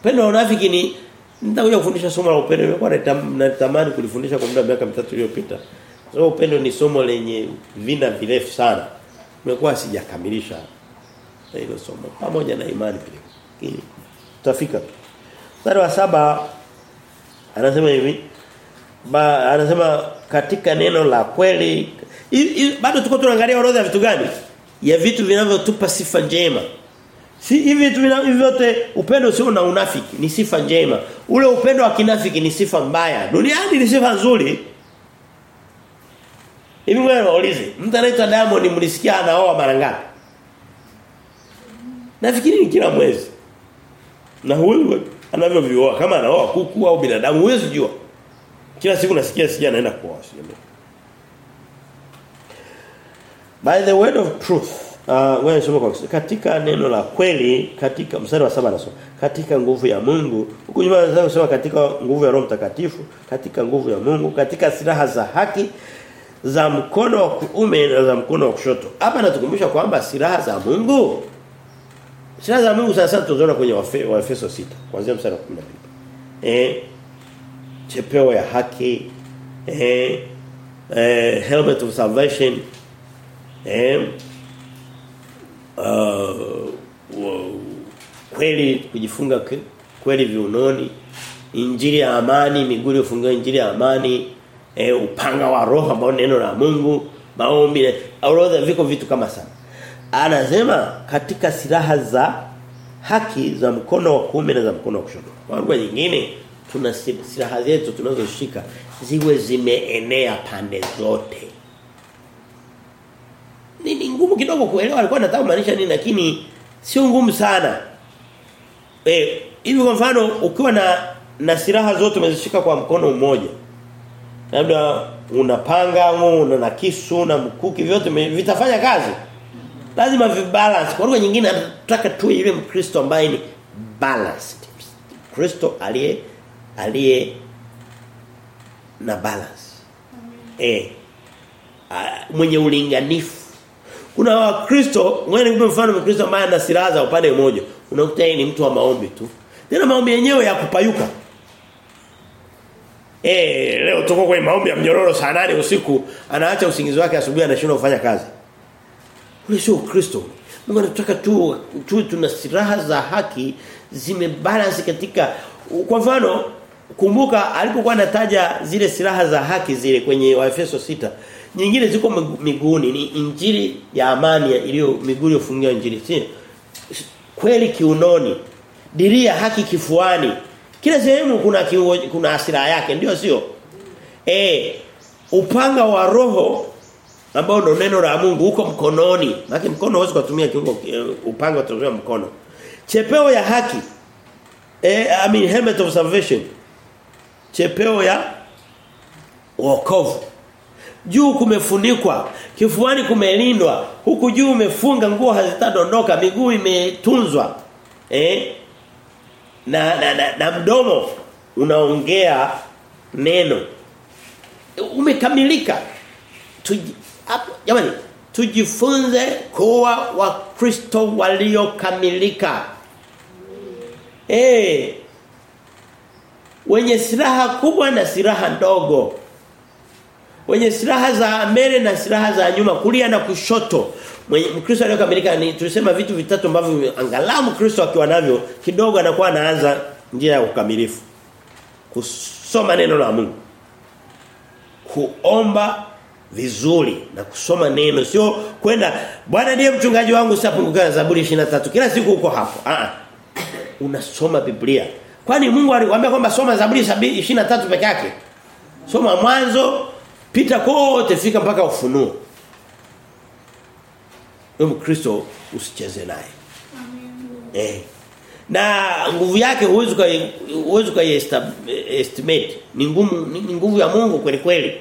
Pendo unafiki ni nitakuja kufundisha somo la upendo nimekuwa natamani kulifundisha kwa muda miaka mitatu iliyopita. Sasa upendo ni somo lenye vina virefu sana. Nimekuwa sijakamilisha hilo somo pamoja na imani pia. Lakini tutafika tu. Mstari wa saba anasema hivi ba, anasema katika neno la kweli bado tuko tunaangalia orodha ya vitu gani? Ya vitu vinavyotupa sifa njema. Si hivi vitu vyote upendo sio na unafiki ni sifa njema. Ule upendo wa kinafiki ni sifa mbaya. Duniani ni sifa nzuri. Hivi wewe waulize, mtu anaitwa Diamond mlisikia anaoa mara ngapi? Nafikiri ni kila mwezi. Na huyu anavyovioa kama anaoa kuku au binadamu huwezi jua. Kila siku nasikia sija anaenda kuoa. By the word of truth Uh, wewe soma kwa katika neno la kweli katika mstari wa 7 anasema katika nguvu ya Mungu. Huko nyuma anasema katika nguvu ya Roho Mtakatifu katika nguvu ya Mungu katika silaha za haki za mkono wa kuume na za mkono wa kushoto. Hapa anatukumbusha kwamba silaha za Mungu silaha za Mungu sasa tunaziona kwenye Waefeso 6 kuanzia mstari wa 12 eh chepeo ya haki eh, eh helmet of salvation eh uh, kweli kujifunga kweli viunoni injili ya amani miguu iliyofungiwa injili ya amani e, upanga wa roho ambao neno la Mungu maombi orodha viko vitu kama sana. Anasema katika silaha za haki za mkono wa kuume na za mkono wa kushoto. Kwa lugha nyingine tuna silaha zetu tunazoshika ziwe zimeenea pande zote ngumu kidogo kuelewa alikuwa anataka maanisha nini lakini sio ngumu sana. Eh hivi kwa mfano ukiwa na na silaha zote umezishika kwa mkono mmoja labda una panga una na kisu na mkuki vyote vitafanya kazi. Lazima vibalance. Kwa lugha nyingine tunataka tu ile mkristo ambaye ni balanced. Kristo aliye aliye na balance. Eh mwenye ulinganifu kuna wakristo wewe ni mfano mkristo ambaye ana silaha za upande mmoja unakuta yeye ni mtu wa maombi tu tena maombi yenyewe ya kupayuka Eh leo tuko kwenye maombi ya mnyororo saa nane usiku anaacha usingizi wake asubuhi anashindwa kufanya kazi. Ule sio Kristo. Mungu anataka tu tu tuna silaha za haki zimebalance katika kwa mfano kumbuka alipokuwa anataja zile silaha za haki zile kwenye Waefeso sita nyingine ziko miguuni ni injili ya amani iliyo miguu ufungia injili. Si kweli kiunoni diria haki kifuani. Kila sehemu kuna kiwo, kuna asira yake ndio sio? Eh upanga wa roho ambao ndo neno la Mungu huko mkononi. Maana mkono huwezi kutumia kiungo upanga utatumia mkono. Chepeo ya haki eh I mean helmet of salvation. Chepeo ya wokovu juu kumefunikwa kifuani kumelindwa huku juu umefunga nguo hazitadondoka miguu imetunzwa eh? Na, na, na, na mdomo unaongea neno. Umekamilika. Tuji, hapo jamani tujifunze kuwa wakristo waliokamilika. Eh wenye silaha kubwa na silaha ndogo wenye silaha za mbele na silaha za nyuma kulia na kushoto. Mkristo aliyokamilika ni tulisema vitu vitatu ambavyo angalau mkristo akiwa navyo kidogo anakuwa anaanza njia ya ukamilifu. Kusoma neno la Mungu. Kuomba vizuri na kusoma neno. Sio kwenda bwana ndiye mchungaji wangu sitapunguka na Zaburi 23 kila siku uko hapo. Ah unasoma Biblia. Kwani Mungu alikwambia kwamba soma Zaburi 23 peke yake? Soma mwanzo pita kote fika mpaka ufunuo. Wewe Kristo usicheze naye. Eh. Na nguvu yake huwezi huwezi estimate. Ni ngumu ni nguvu ya Mungu kweli kweli.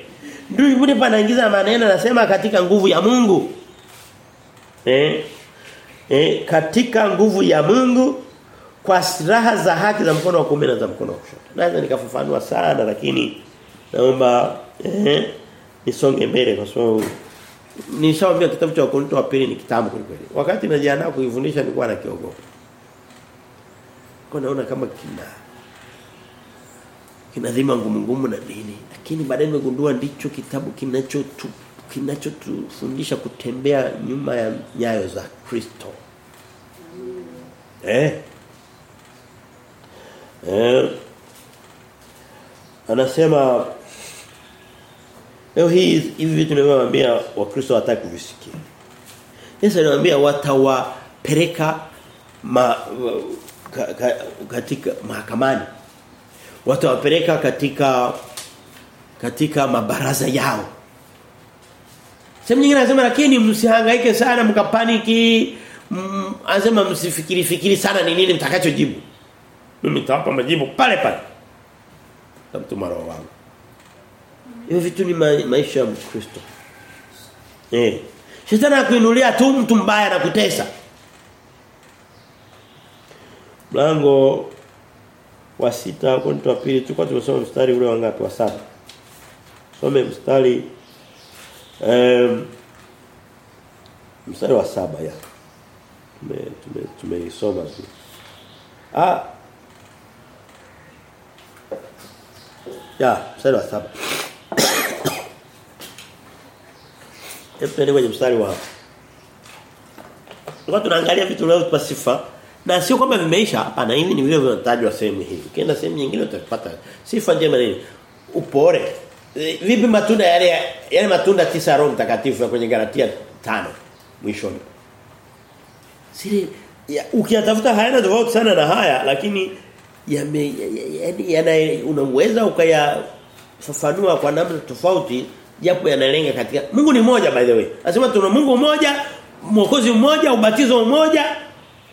Ndio yule panaingiza maneno anasema katika nguvu ya Mungu. Eh. Eh katika nguvu ya Mungu kwa silaha za haki za mkono wa kuume na za mkono wa kushoto. Naweza nikafafanua sana lakini naomba eh nisonge mbele kwa sababu nishaambia kitabu cha Wakorintho wa pili ni kitabu kweli. Wakati najiandaa kuifundisha nilikuwa nakiogopa. Kwa naona kama kina kina dhima ngumu ngumu na nini. Lakini baadaye nimegundua ndicho kitabu kinacho kinachotufundisha kutembea nyuma ya nyayo za Kristo. Eh? Eh? Anasema Leo hii hivi vitu ninavyowaambia wakristo hataki kuvisikia. Yesu aliwaambia watawapeleka ma, ka, ka, katika mahakamani. Watawapeleka katika katika mabaraza yao. Sehemu nyingine anasema lakini msihangaike sana mkapaniki anasema msifikiri fikiri sana ni nini mtakachojibu. Mimi nitawapa majibu pale pale. Tamtuma wangu. Hiyo vitu ni ma maisha ya Mkristo. Eh. Shetani akuinulia tu mtu mbaya na kutesa. Mlango wa sita Korinto wa pili tulikuwa tumesoma mstari ule wa ngapi wa saba. Some mstari um, mstari wa saba ya. Tume tume tumeisoma tu. Ah Ya, mstari wa saba. <coughs> Hebu kwenye mstari wa Kwa tunaangalia vitu leo kwa sifa na sio kwamba vimeisha hapana hivi ni vile vinatajwa sehemu hii. Ukienda sehemu nyingine utapata sifa njema nini? Upore. E, vipi matunda yale yale matunda tisa roho mtakatifu kwenye Galatia tano mwishoni. Siri ya, ukiyatafuta hayana tofauti sana na haya lakini yame yaani yana unaweza ukayafafanua kwa namna tofauti japo yanalenga katika Mungu ni mmoja by the way. Nasema tuna Mungu mmoja, Mwokozi mmoja, ubatizo mmoja,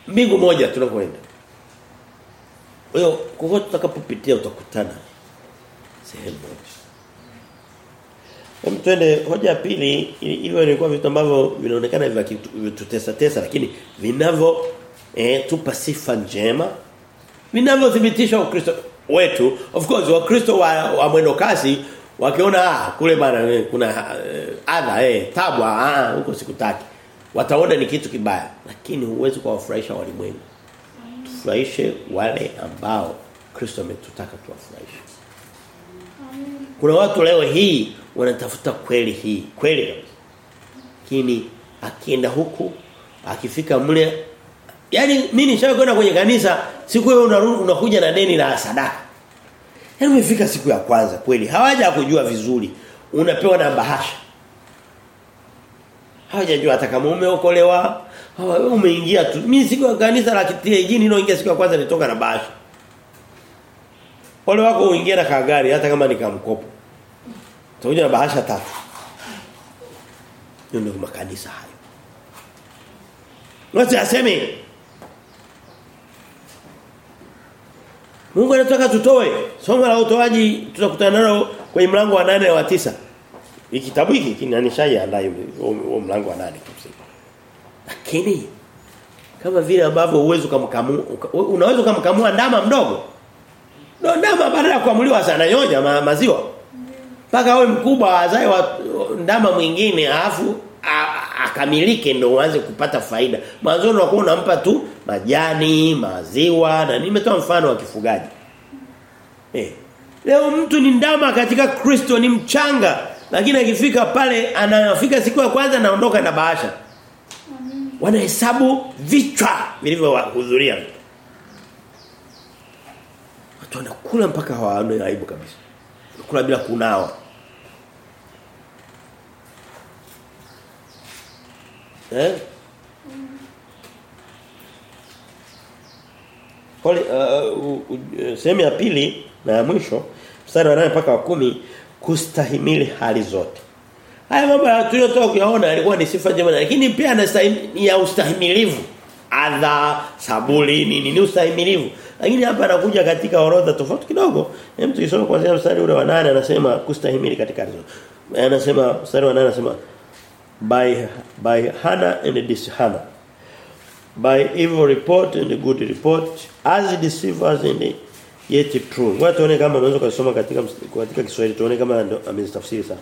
mbingu moja tunakwenda. Kwa hiyo kokote tutakapopitia utakutana sehemu moja. Hem hoja ya pili hivyo ilikuwa vitu ambavyo vinaonekana vya vitutesa tesa lakini vinavyo eh, tupa sifa njema vinavyothibitisha Ukristo wetu of course wakristo wa, wa mwendo kasi wakiona ah, kule bana eh, kuna eh, adha eh tabwa ah huko sikutaki. Wataona ni kitu kibaya lakini huwezi kuwafurahisha walimwengu. Tufurahishe wale ambao Kristo ametutaka tuwafurahishe. Kuna watu leo hii wanatafuta kweli hii kweli lakini akienda huku akifika mle yani mimi nishakwenda kwenda kwenye kanisa siku hiyo unakuja na deni la sadaka. Yaani umefika siku ya kwanza kweli hawaja kujua vizuri unapewa na bahasha. Hawajajua hata kama umeokolewa umeingia tu. Mimi siku ya kanisa la kitejini ingia siku ya kwanza nitoka na bahasha. Wale wako uingia na kagari hata kama nikamkopo utakuja na bahasha tatu. Ndio makanisa hayo. Wacha aseme Mungu anataka tutoe. Somo la utoaji tutakutana nalo kwenye mlango wa nane wa tisa kitabu hiki kinanishaje andaye huo mlango wa nane kimsingi. Lakini kama vile ambavyo uwezo kumkamua unaweza kumkamua ndama mdogo. Ndio ndama baada ya kuamuliwa sana nyonya ma, maziwa. Paka awe mkubwa azae ndama mwingine alafu akamilike ndio uanze kupata faida. Mwanzo unakuwa unampa tu majani, maziwa na nimetoa mfano wa kifugaji. Eh. Leo mtu ni ndama katika Kristo ni mchanga lakini akifika pale anafika siku ya kwanza anaondoka na bahasha. Wanahesabu vichwa vilivyohudhuria. Watu wanakula mpaka hawaone aibu kabisa. Kula bila kunawa. Eh? Pole uh, uh, uh, sehemu ya pili na ya mwisho mstari wa 8 mpaka wa kumi kustahimili hali zote. Haya mambo tuliyotoka kuyaona yalikuwa ni sifa njema lakini pia na ya ustahimilivu. Adha, sabuli, nini ni ustahimilivu. Lakini hapa anakuja katika orodha tofauti kidogo. Hem tukisoma kwanza mstari ule wa 8 anasema kustahimili katika hali zote. Anasema mstari wa 8 anasema by by Hannah and dishonor by evil report and good report as deceivers and yet true. Ngoja tuone kama unaweza kusoma katika katika Kiswahili tuone kama amezitafsiri sana.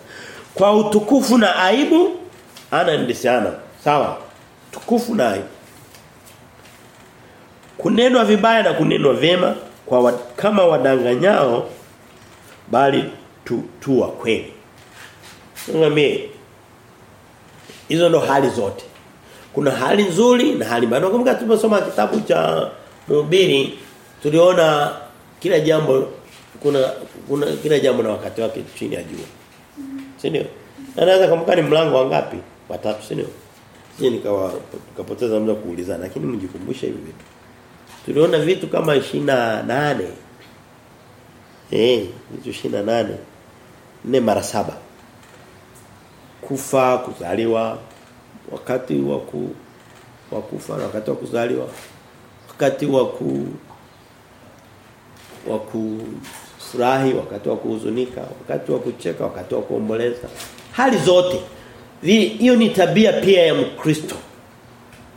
Kwa utukufu na aibu ana ndisiana. Sawa? Tukufu na aibu. Kunenwa vibaya na kunenwa vema kwa wa, kama wadanganyao bali tu, tu wa kweli. Ngambie hizo ndo hali zote kuna hali nzuri na hali mbaya. Nakumbuka tuliposoma kitabu cha mhubiri tuliona kila jambo kuna kuna kila jambo na wakati wake chini ya jua. Si ndio? Anaweza kumbuka ni mlango wangapi watatu si ndio? Sije nikawa nikapoteza muda kuulizana lakini mjikumbushe hivi vitu. Tuliona vitu kama nane. Eh vitu nane. Nne mara saba. Kufa kuzaliwa wakati wa ku wa kufa wakati wa kuzaliwa wakati wa ku wa kufurahi wakati wa kuhuzunika wakati wa kucheka wakati wa kuomboleza. Hali zote. Hiyo ni tabia pia ya mkristo.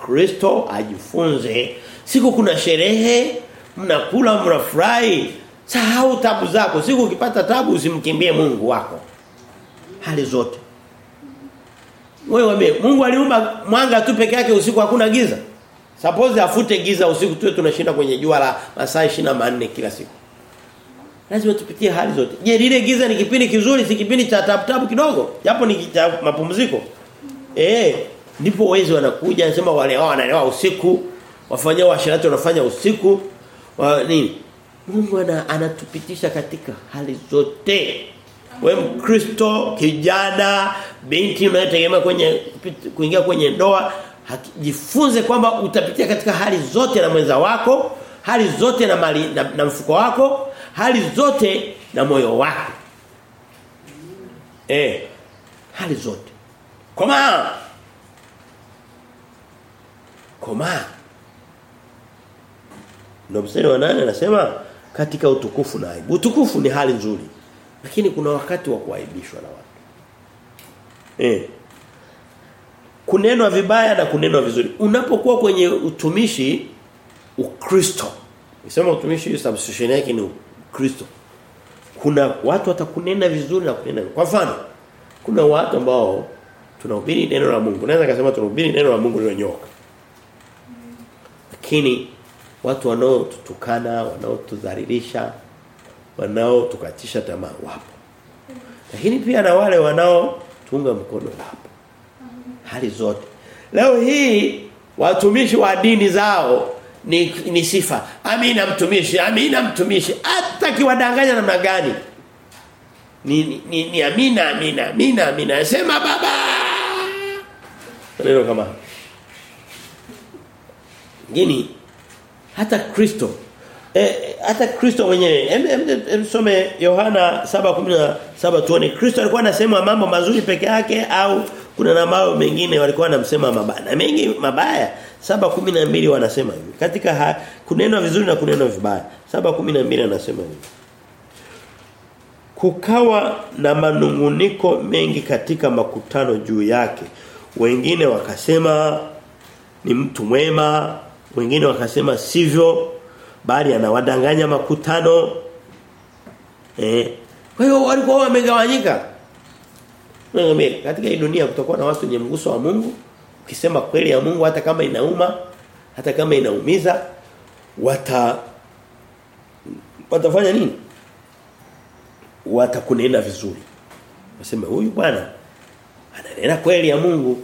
Kristo ajifunze. Siku kuna sherehe mnakula mnafurahi. Sahau tabu zako. Siku ukipata tabu usimkimbie Mungu wako. Hali zote wewe wame Mungu aliumba mwanga tu peke yake usiku hakuna giza. Suppose afute giza usiku tuwe tunashinda kwenye jua la masaa 24 kila siku. Lazima tupitie hali zote. Je, lile giza ni kipindi kizuri si kipindi cha taptap kidogo? Japo ni cha mapumziko. Eh, ndipo wezi wanakuja anasema wale wao wanalewa usiku, wafanya washirati wanafanya usiku. Wa, nini? Mungu ana, anatupitisha katika hali zote. Wewe Mkristo, kijana, binti unayetegemea kwenye kuingia kwenye ndoa, jifunze kwamba utapitia katika hali zote na mwenza wako, hali zote na mali na, na mfuko wako, hali zote na moyo wako. Eh, hali zote. Koma. Koma. ndio mstari wa anasema katika utukufu na aibu. Utukufu ni hali nzuri. Lakini kuna wakati wa kuaibishwa na watu. Eh. Kunenwa vibaya na kunenwa vizuri. Unapokuwa kwenye utumishi Ukristo. Nisema utumishi substitution yake ni Ukristo. Kuna watu watakunena vizuri na kunena. Kwa mfano, kuna watu ambao tunahubiri neno la Mungu. Naweza kusema tunahubiri neno la Mungu lilonyoka. Lakini watu wanaotutukana, wanaotudhalilisha, wanaotukatisha tamaa wapo. Lakini pia na wale wanao tunga mkono wapo. Hali zote. Leo hii watumishi wa dini zao ni, ni sifa. Amina mtumishi, amina mtumishi. Hata kiwadanganya namna gani? Ni, ni, ni, amina amina amina amina. Sema baba. Neno kama Ngini hata Kristo eh, hata Kristo mwenyewe. Msome Yohana 7:17 tuone. Kristo alikuwa anasema mambo mazuri peke yake au kuna na mambo mengine walikuwa wanamsema mabaya? Na mengi mabaya. 7:12 wanasema hivi. Katika ha, kunenwa vizuri na kunenwa vibaya. 7:12 anasema hivi. Kukawa na manunguniko mengi katika makutano juu yake. Wengine wakasema ni mtu mwema. Wengine wakasema sivyo bali anawadanganya makutano. Eh. Kwa hiyo walikuwa wamegawanyika. Katika hii dunia kutakuwa na watu wenye mguso wa Mungu. Ukisema kweli ya Mungu hata kama inauma hata kama inaumiza wata watafanya nini? Watakunena vizuri. Waseme huyu bwana ananena kweli ya Mungu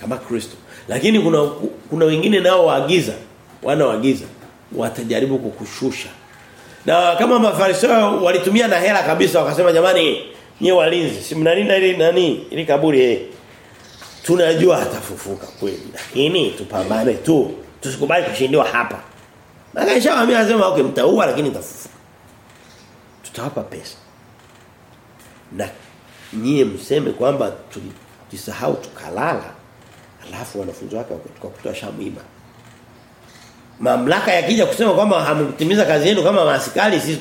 kama Kristo. Lakini kuna kuna wengine nao waagiza wana waagiza watajaribu kukushusha. Na kama mafarisayo walitumia na hela kabisa wakasema jamani nyie walinzi si mnalinda ili nani ili kaburi eh? Tunajua atafufuka kweli lakini tupambane tu. Tusikubali kushindiwa hapa. Akaisha mimi anasema okay mtaua lakini tafufuka. tutawapa pesa. Na nyie mseme kwamba tulisahau tukalala alafu wanafunzi wake wakatoka kutoa shamwiba mamlaka yakija kusema kwamba hamkutimiza kazi yenu kama maaskari sisi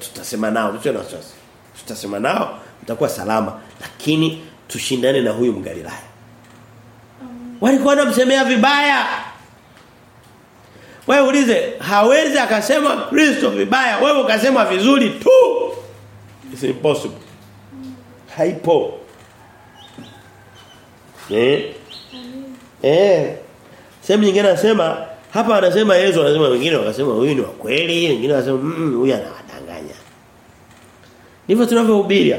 tutasema nao. Sio na wasiwasi. Tutasema nao mtakuwa salama. Lakini tushindane na huyu mgalilaya. Walikuwa wanamsemea vibaya. Wewe ulize hawezi akasema Kristo vibaya. Wewe ukasema vizuri tu. It's impossible. Haipo. Eh? Eh? Sehemu nyingine anasema hapa anasema Yesu anasema wengine wakasema huyu ni wa kweli wengine wanasema mm, huyu anawadanganya ndivyo tunavyohubiri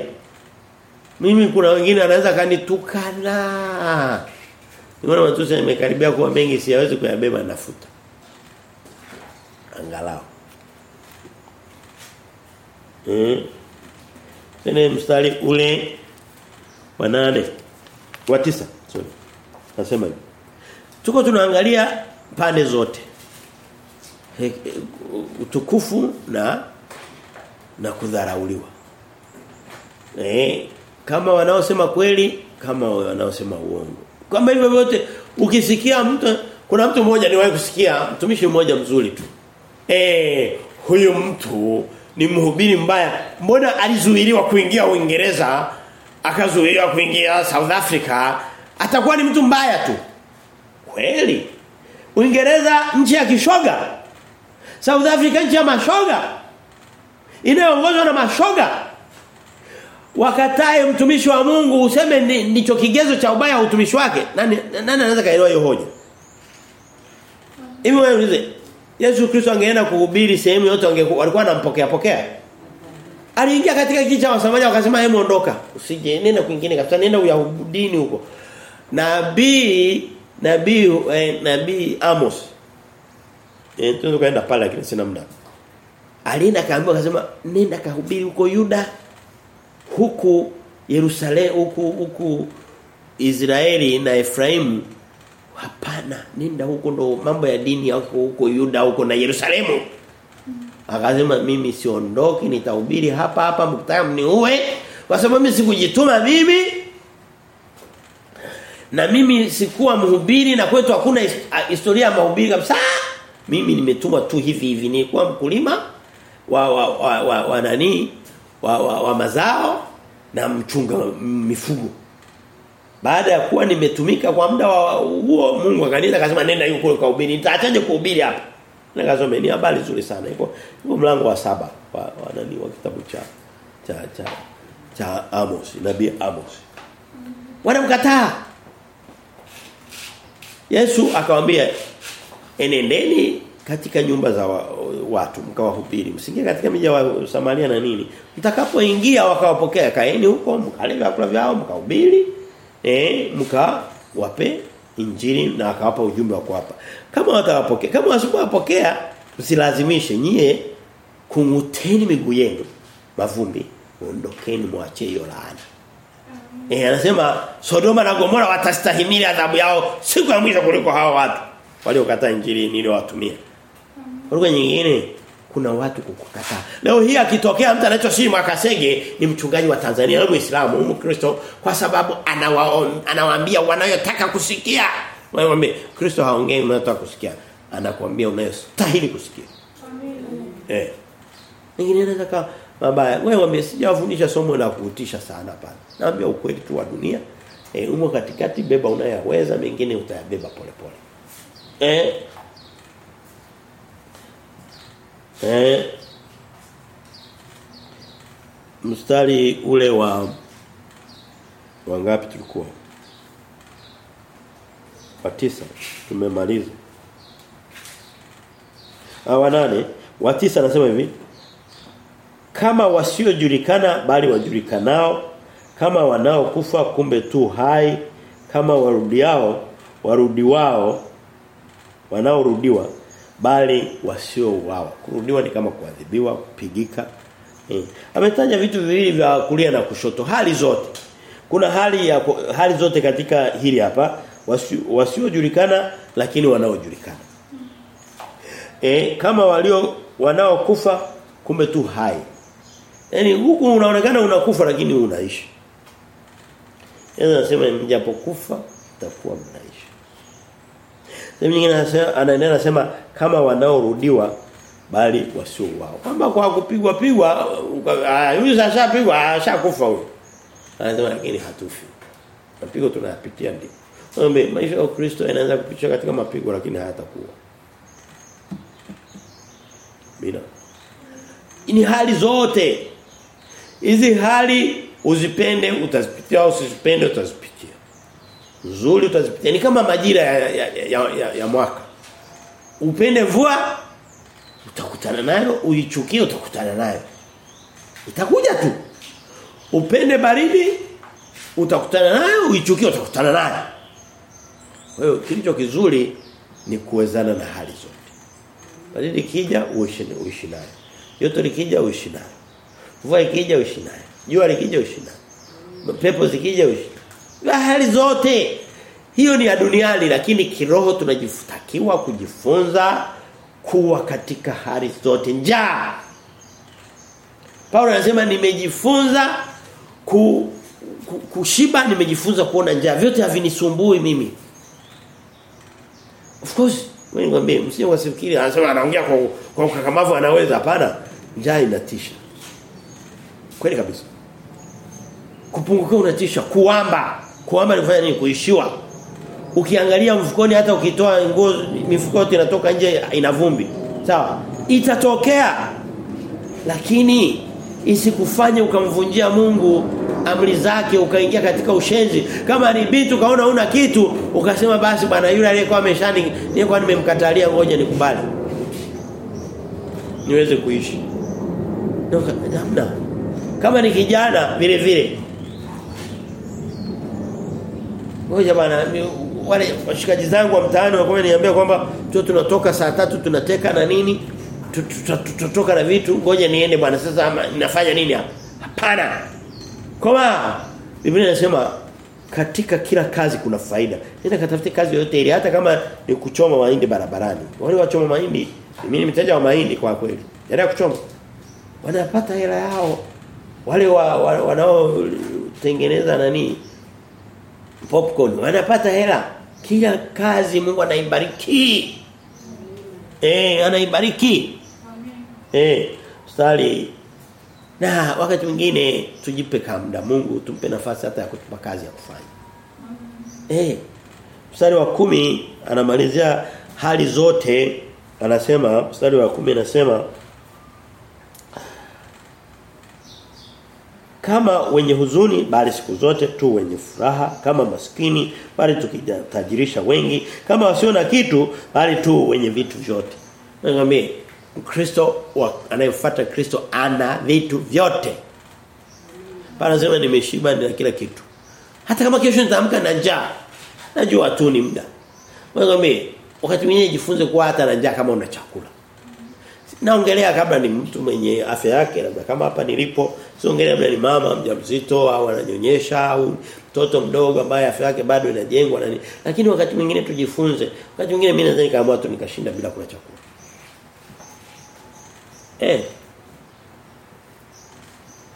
mimi kuna wengine anaweza kanitukana Nimeona matusi yamekaribia kuwa mengi siwezi kuyabeba nafuta. Angalau. Eh. Tena mstari ule wa nane wa tisa sorry. Nasema hivi. Tuko tunaangalia pande zote. He, utukufu na na kudharauliwa. Eh, kama wanaosema kweli kama wanaosema uongo. Kama hivyo vyote ukisikia mtu kuna mtu mmoja niwahi kusikia mtumishi mmoja mzuri tu. Eh huyu mtu ni mhubiri mbaya. Mbona alizuiliwa kuingia Uingereza akazuiliwa kuingia South Africa atakuwa ni mtu mbaya tu. Kweli. Uingereza nchi ya kishoga. South Africa nchi ya mashoga. Inayoongozwa na mashoga. Wakatae mtumishi wa Mungu useme ndicho kigezo cha ubaya wa utumishi wake. Nani nani anaweza kaelewa hiyo hoja? Hivi wewe ulize Yesu Kristo angeenda kuhubiri sehemu yote walikuwa wanampokea pokea? Aliingia katika kijiji cha Wasamaria wakasema hebu ondoka. Usije nenda kwingine kabisa nenda uyahudini huko. Nabii nabii eh, nabii Amos. Eh tunaweza kaenda pale lakini sina muda. Alienda kaambia akasema nenda kahubiri huko Yuda huku Yerusalemu huku huku Israeli na Efraimu. Hapana nenda huko ndo mambo ya dini yako huko Yuda huko na Yerusalemu. Akasema mimi siondoki nitahubiri hapa hapa mkitaka mniue kwa sababu mimi sikujituma mimi na mimi sikuwa mhubiri na kwetu hakuna historia ya mahubiri kabisa Mimi nimetumwa tu hivi hivi nilikuwa mkulima wa wa wa, wa, wa nani wa, wa, wa mazao na mchunga mifugo. Baada ya kuwa nimetumika kwa muda wa huo Mungu akaniita akasema nenda yuko kule kuhubiri. Nitaachaje kuhubiri hapa? Nikasoma ni habari nzuri sana. Iko iko mlango wa saba wa, wa nani wa kitabu cha cha cha cha Amos, nabii Amos. Wanamkataa. Yesu akamwambia enendeni katika nyumba za wa, watu mkawahubiri msingie katika miji ya Samaria na nini. Mtakapoingia wakawapokea kaeni huko mkale vyakula vyao mkahubiri eh mkawape injili na akawapa ujumbe wa kuwapa. Kama watawapokea kama wasipowapokea msilazimishe nyie kunguteni miguu yenu mavumbi ondokeni mwache hiyo laana Eh anasema Sodoma na Gomora watastahimili adhabu yao siku ya mwisho kuliko hao watu waliokataa injili niliyowatumia. Kwa lugha nyingine kuna watu kukukataa. Leo hii akitokea mtu anaitwa Shima Makasege ni mchungaji wa Tanzania na Muislamu, Mkristo kwa sababu anawa, anawaambia wanayotaka kusikia. Wanamwambia Kristo haongei unayotaka kusikia. Anakuambia unayostahili kusikia. Amen. Eh. Ningine anaweza kama mabaya. Wewe msijawafundisha somo la kuutisha sana pale. Naambia ukweli tu wa dunia. Eh umo katikati beba unayaweza mengine utayabeba polepole. Eh Eh mstari ule wa wangapi tulikuwa? Wa tisa tumemaliza. Hawa nane wa tisa anasema hivi kama wasiojulikana bali wajulikanao. Kama wanaokufa kumbe tu hai. Kama warudiao warudiwao wanaorudiwa bali wasiouawa. Kurudiwa ni kama kuadhibiwa kupigika. Eh. ametaja vitu viwili vya kulia na kushoto. Hali zote. Kuna hali ya hali zote katika hili hapa. Wasiojulikana wasio lakini wanaojulikana. Eh kama walio wanaokufa kumbe tu hai Yaani huku unaonekana unakufa lakini unaishi. Yesu anasema mjapokufa mtakuwa mnaishi. Sehemu nyingine anaendelea anasema kama wanaorudiwa bali wasio wao. Kwamba kwa kupigwa pigwa huyu sasa pigwa ashakufa huyo. Anasema lakini hatufi. Mapigo tunayapitia ndio. Ombe maisha ya Kristo yanaanza kupitia katika mapigo lakini hayatakuwa. Bila. Ni hali zote Hizi hali uzipende utazipitia au usizipende utazipitia. Nzuri utazipitia. Ni kama majira ya, ya, ya, ya, ya mwaka. Upende mvua utakutana nayo, uichukie utakutana nayo. Itakuja tu. Upende baridi utakutana nayo, uichukie utakutana nayo. Kwa hiyo kilicho kizuri ni kuwezana na hali zote. Baridi kija uishi uishi nayo. Joto likija uishi nayo. Mvua ikija uishi nayo. Jua likija uishi nayo. Pepo zikija uishi. Hali zote. Hiyo ni ya duniani lakini kiroho tunajifutakiwa kujifunza kuwa katika hali zote njaa. Paulo anasema nimejifunza ku, ku, kushiba nimejifunza kuona njaa. Vyote havinisumbui mimi. Of course, wewe ngombe wasifikiri anasema anaongea kwa kwa ukakamavu anaweza hapana. Njaa inatisha. Kweli kabisa. Kupungukiwa unatisha, kuamba. Kuamba ni kufanya nini? Kuishiwa. Ukiangalia mfukoni hata ukitoa nguo mifuko yote inatoka nje ina vumbi. Sawa? Itatokea. Lakini isikufanye ukamvunjia Mungu amri zake ukaingia katika ushenzi. Kama ni bitu kaona una kitu ukasema basi bwana yule aliyekuwa ameshani nilikuwa nimemkatalia ngoja nikubali. Niweze kuishi. Ndio Namna kama ni kijana vile vile. Ngoja bana wale washikaji zangu wa mtaani wako niambia kwamba tu tunatoka saa tatu tunateka na nini Tutotoka na vitu ngoja niende bwana sasa ninafanya nini hapa? Hapana. Koma Biblia inasema katika kila kazi kuna faida. Nenda katafute kazi yoyote ile hata kama ni kuchoma mahindi barabarani. Wale wachoma mahindi mimi nimetaja wa mahindi kwa kweli. Endelea kuchoma. Wanapata hela yao wale wa, wa, wanaotengeneza nani? Popcorn. Wanapata hela. Kila kazi Mungu anaibariki Eh anaibariki. Eh stali na wakati mwingine tujipe kamda Mungu tumpe nafasi hata ya kutupa kazi ya kufanya. Eh mstari wa kumi anamalizia hali zote. Anasema mstari wa kumi anasema kama wenye huzuni bali siku zote tu wenye furaha. Kama maskini bali tukitajirisha wengi. Kama wasio na kitu bali tu wenye vitu vyote. Ngambie Kristo anayefuata Kristo ana vitu vyote. Panasema nimeshiba na kila kitu. Hata kama kesho nitaamka na njaa najua tu ni muda. Ngambie wakati mwingine jifunze kuwa hata na njaa kama una chakula naongelea kabla ni mtu mwenye afya yake labda kama hapa nilipo siongelea labda ni mama mjamzito au ananyonyesha au mtoto mdogo ambaye afya yake bado inajengwa na lakini wakati mwingine tujifunze. Wakati mwingine mimi nadhani kama tu nikashinda bila kula chakula. Eh.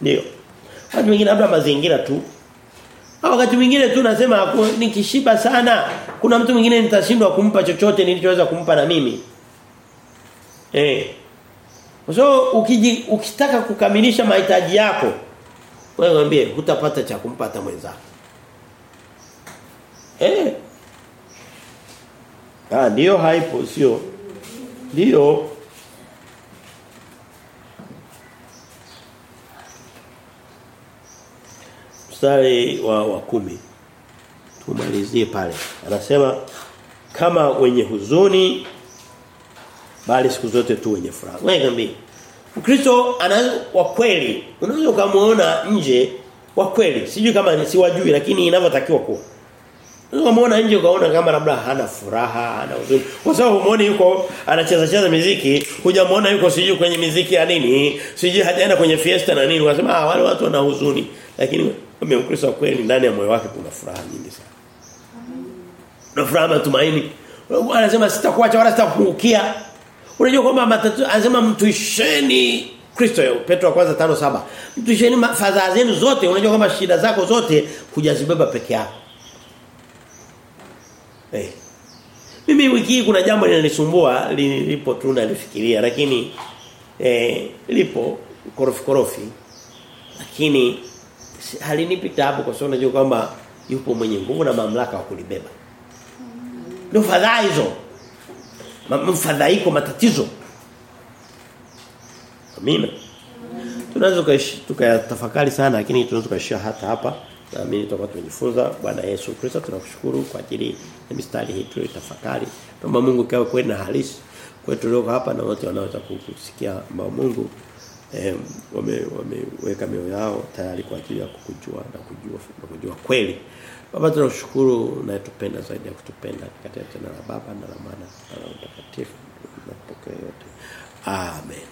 Ndio. Wakati mwingine labda mazingira tu. Au wakati mwingine tu nasema nikishiba sana kuna mtu mwingine nitashindwa kumpa chochote nilichoweza kumpa na mimi. Eh So ukiji, ukitaka kukamilisha mahitaji yako wewe mwambie hutapata cha kumpata mwenzako. Eh. Ah ndio haipo sio. Ndio. Mstari wa wa kumi Tumalizie pale. Anasema kama wenye huzuni bali siku zote tu wenye furaha. Wewe niambie. Mkristo ana wa kweli. Unaweza kumuona nje wa kweli. Sijui kama siwajui lakini inavyotakiwa kuwa. Unaweza kumuona nje ukaona kama labda hana furaha, hana huzuni. Kwa sababu umuone yuko anacheza cheza muziki, hujamuona yuko sijui kwenye muziki ya nini, sijui hajaenda kwenye fiesta na nini, unasema ah wale watu wana huzuni. Lakini kama Mkristo wa kweli ndani ya moyo wake kuna furaha nyingi sana. Na furaha matumaini. Anasema sitakuacha wala sitakupungukia. Unajua kwamba matatizo anasema mtuisheni Kristo Petro wa kwanza tano saba Mtuisheni fadhaa zenu zote unajua kwamba shida zako zote kujazibeba peke yako. Eh. Hey. Mimi wiki hii kuna jambo linanisumbua lilipo tu nalifikiria lakini eh lipo korofi korofi lakini halinipi taabu kwa sababu najua kwamba yupo mwenye nguvu na mamlaka wa kulibeba. Ndio fadhaa hizo mfadhaiko matatizo. Amina. Tunaweza tukayatafakari sana lakini tunaweza kuishia hata hapa. Na mimi tutakuwa tumejifunza. Bwana Yesu Kristo tunakushukuru kwa ajili ya mistari hii tuliyotafakari tuomba Mungu kawe kweli na halisi kwetu leo hapa na wote wanaoweza kusikia ambao Mungu eh, wame wameweka mioyo yao tayari kwa ajili ya kukujua na kujua na kujua kweli Baba tunashukuru na tupenda zaidi ya kutupenda katika jina la Baba na la Mwana na la Mtakatifu na pokea yote. Amen.